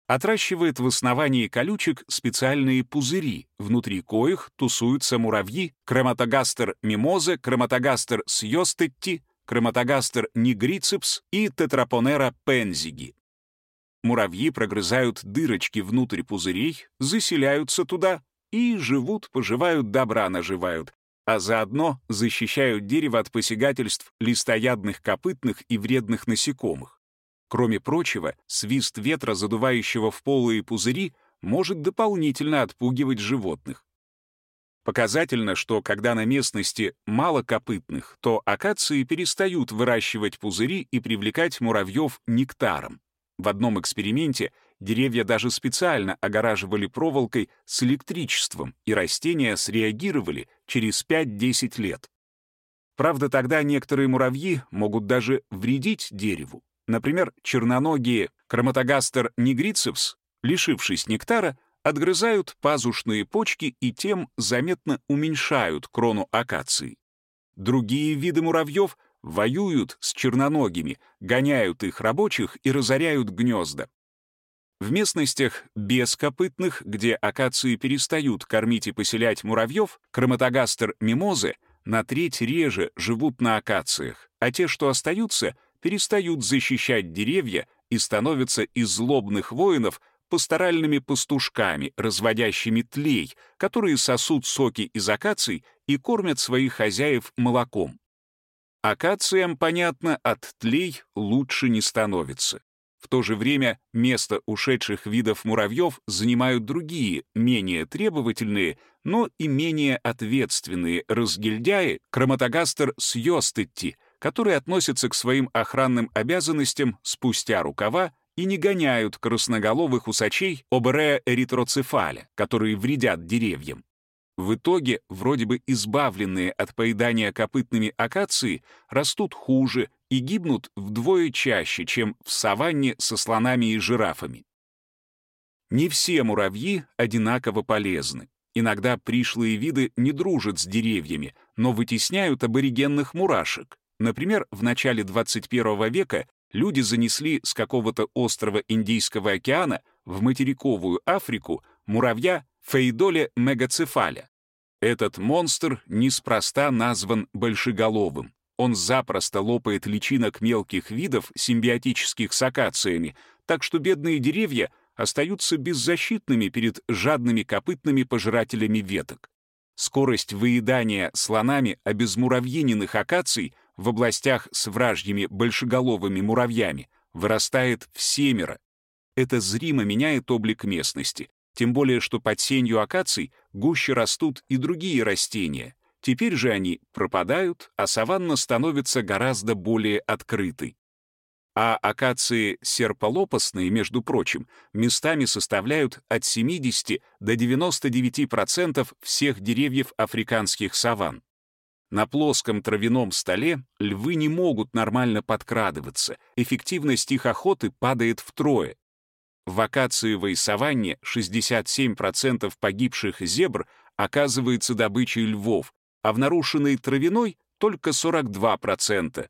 отращивает в основании колючек специальные пузыри, внутри коих тусуются муравьи Крематогастер мимоза, Крематогастер сьостетти, Крематогастер нигрицепс и Тетрапонера пензиги. Муравьи прогрызают дырочки внутрь пузырей, заселяются туда и живут-поживают, добра наживают, а заодно защищают дерево от посягательств листоядных копытных и вредных насекомых. Кроме прочего, свист ветра, задувающего в полые пузыри, может дополнительно отпугивать животных. Показательно, что когда на местности мало копытных, то акации перестают выращивать пузыри и привлекать муравьев нектаром. В одном эксперименте деревья даже специально огораживали проволокой с электричеством, и растения среагировали через 5-10 лет. Правда, тогда некоторые муравьи могут даже вредить дереву. Например, черноногие Chromatogastер нигрицевс, лишившись нектара, отгрызают пазушные почки и тем заметно уменьшают крону акации. Другие виды муравьев воюют с черноногими, гоняют их рабочих и разоряют гнезда. В местностях бескопытных, где акации перестают кормить и поселять муравьев, хроматогастер мимозы на треть реже живут на акациях, а те, что остаются, перестают защищать деревья и становятся из злобных воинов пасторальными пастушками, разводящими тлей, которые сосут соки из акаций и кормят своих хозяев молоком. Акациям, понятно, от тлей лучше не становится. В то же время место ушедших видов муравьев занимают другие, менее требовательные, но и менее ответственные разгильдяи, хроматогастер сьостетти, которые относятся к своим охранным обязанностям спустя рукава и не гоняют красноголовых усачей оберея эритроцефаля, которые вредят деревьям. В итоге, вроде бы избавленные от поедания копытными акации, растут хуже и гибнут вдвое чаще, чем в саванне со слонами и жирафами. Не все муравьи одинаково полезны. Иногда пришлые виды не дружат с деревьями, но вытесняют аборигенных мурашек. Например, в начале 21 века люди занесли с какого-то острова Индийского океана в материковую Африку муравья Фейдоле мегацефаля. Этот монстр неспроста назван большеголовым. Он запросто лопает личинок мелких видов, симбиотических с акациями, так что бедные деревья остаются беззащитными перед жадными копытными пожирателями веток. Скорость выедания слонами обезмуравьиненных акаций в областях с вражьими большеголовыми муравьями вырастает в семеро. Это зримо меняет облик местности, тем более что под сенью акаций гуще растут и другие растения. Теперь же они пропадают, а саванна становится гораздо более открытой. А акации серполопастные, между прочим, местами составляют от 70 до 99% всех деревьев африканских саванн. На плоском травяном столе львы не могут нормально подкрадываться, эффективность их охоты падает втрое. В акациевой саванне 67% погибших зебр оказывается добычей львов, а в нарушенной травяной только 42%.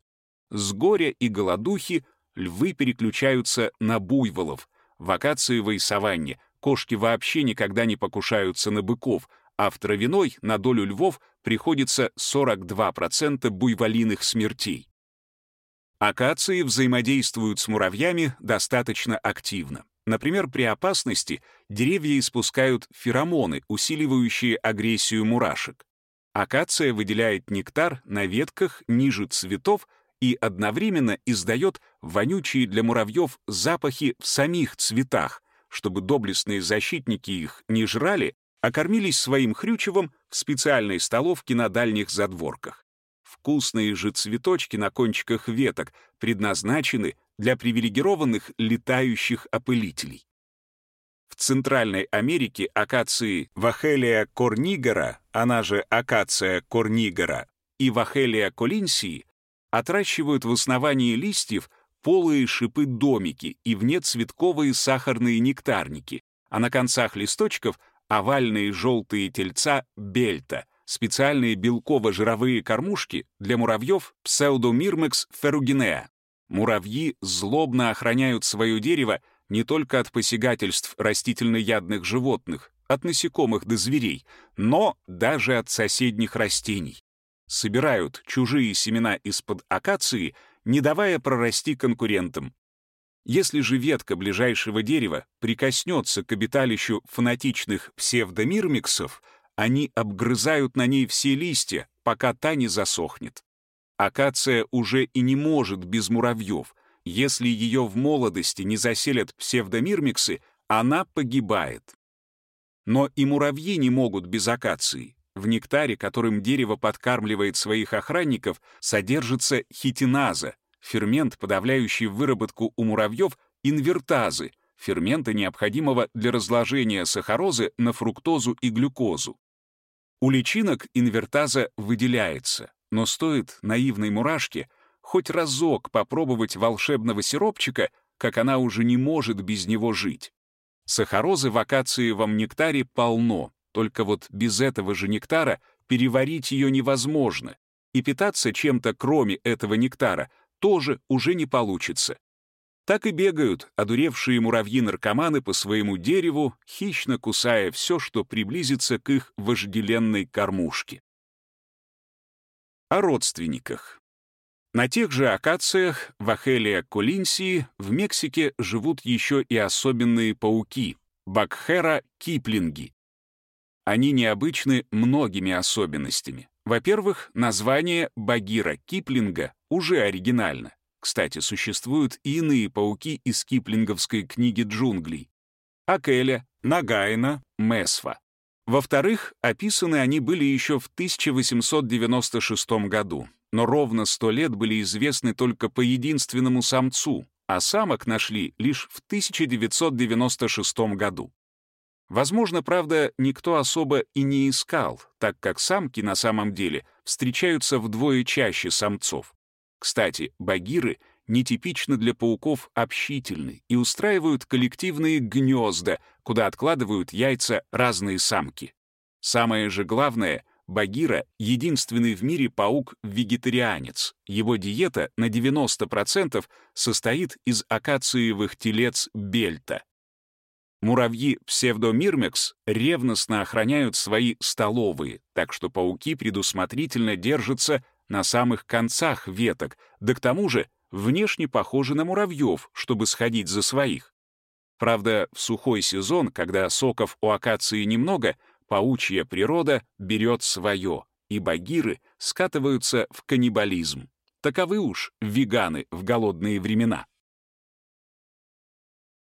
С горя и голодухи львы переключаются на буйволов. В акациевой саванне кошки вообще никогда не покушаются на быков, а в травяной на долю львов приходится 42% буйволиных смертей. Акации взаимодействуют с муравьями достаточно активно. Например, при опасности деревья испускают феромоны, усиливающие агрессию мурашек. Акация выделяет нектар на ветках ниже цветов и одновременно издает вонючие для муравьев запахи в самих цветах, чтобы доблестные защитники их не жрали, а кормились своим хрючевом в специальной столовке на дальних задворках. Вкусные же цветочки на кончиках веток предназначены для привилегированных летающих опылителей. В Центральной Америке акации Вахелия корнигера, она же акация корнигера, и Вахелия колинсии отращивают в основании листьев полые шипы-домики и внецветковые сахарные нектарники, а на концах листочков овальные желтые тельца бельта, специальные белково-жировые кормушки для муравьев псевдомирмекс феругинеа. Муравьи злобно охраняют свое дерево не только от посягательств растительноядных животных, от насекомых до зверей, но даже от соседних растений. Собирают чужие семена из-под акации, не давая прорасти конкурентам. Если же ветка ближайшего дерева прикоснется к обиталищу фанатичных псевдомирмиксов, они обгрызают на ней все листья, пока та не засохнет. Акация уже и не может без муравьев. Если ее в молодости не заселят псевдомирмиксы, она погибает. Но и муравьи не могут без акации. В нектаре, которым дерево подкармливает своих охранников, содержится хитиназа, фермент, подавляющий выработку у муравьев инвертазы, фермента, необходимого для разложения сахарозы на фруктозу и глюкозу. У личинок инвертаза выделяется, но стоит наивной мурашке хоть разок попробовать волшебного сиропчика, как она уже не может без него жить. Сахарозы в акациевом нектаре полно, только вот без этого же нектара переварить ее невозможно, и питаться чем-то кроме этого нектара тоже уже не получится. Так и бегают одуревшие муравьи-наркоманы по своему дереву, хищно кусая все, что приблизится к их вожделенной кормушке. О родственниках. На тех же акациях в Ахелия колинсии в Мексике живут еще и особенные пауки — Бакхера киплинги. Они необычны многими особенностями. Во-первых, название Багира Киплинга уже оригинально. Кстати, существуют и иные пауки из киплинговской книги джунглей. Акеля, Нагайна, Месфа. Во-вторых, описаны они были еще в 1896 году, но ровно сто лет были известны только по единственному самцу, а самок нашли лишь в 1996 году. Возможно, правда, никто особо и не искал, так как самки на самом деле встречаются вдвое чаще самцов. Кстати, багиры нетипично для пауков общительны и устраивают коллективные гнезда, куда откладывают яйца разные самки. Самое же главное, багира — единственный в мире паук-вегетарианец. Его диета на 90% состоит из акациевых телец бельта — Муравьи псевдомирмекс ревностно охраняют свои столовые, так что пауки предусмотрительно держатся на самых концах веток, да к тому же внешне похожи на муравьев, чтобы сходить за своих. Правда, в сухой сезон, когда соков у акации немного, паучья природа берет свое, и багиры скатываются в каннибализм. Таковы уж веганы в голодные времена.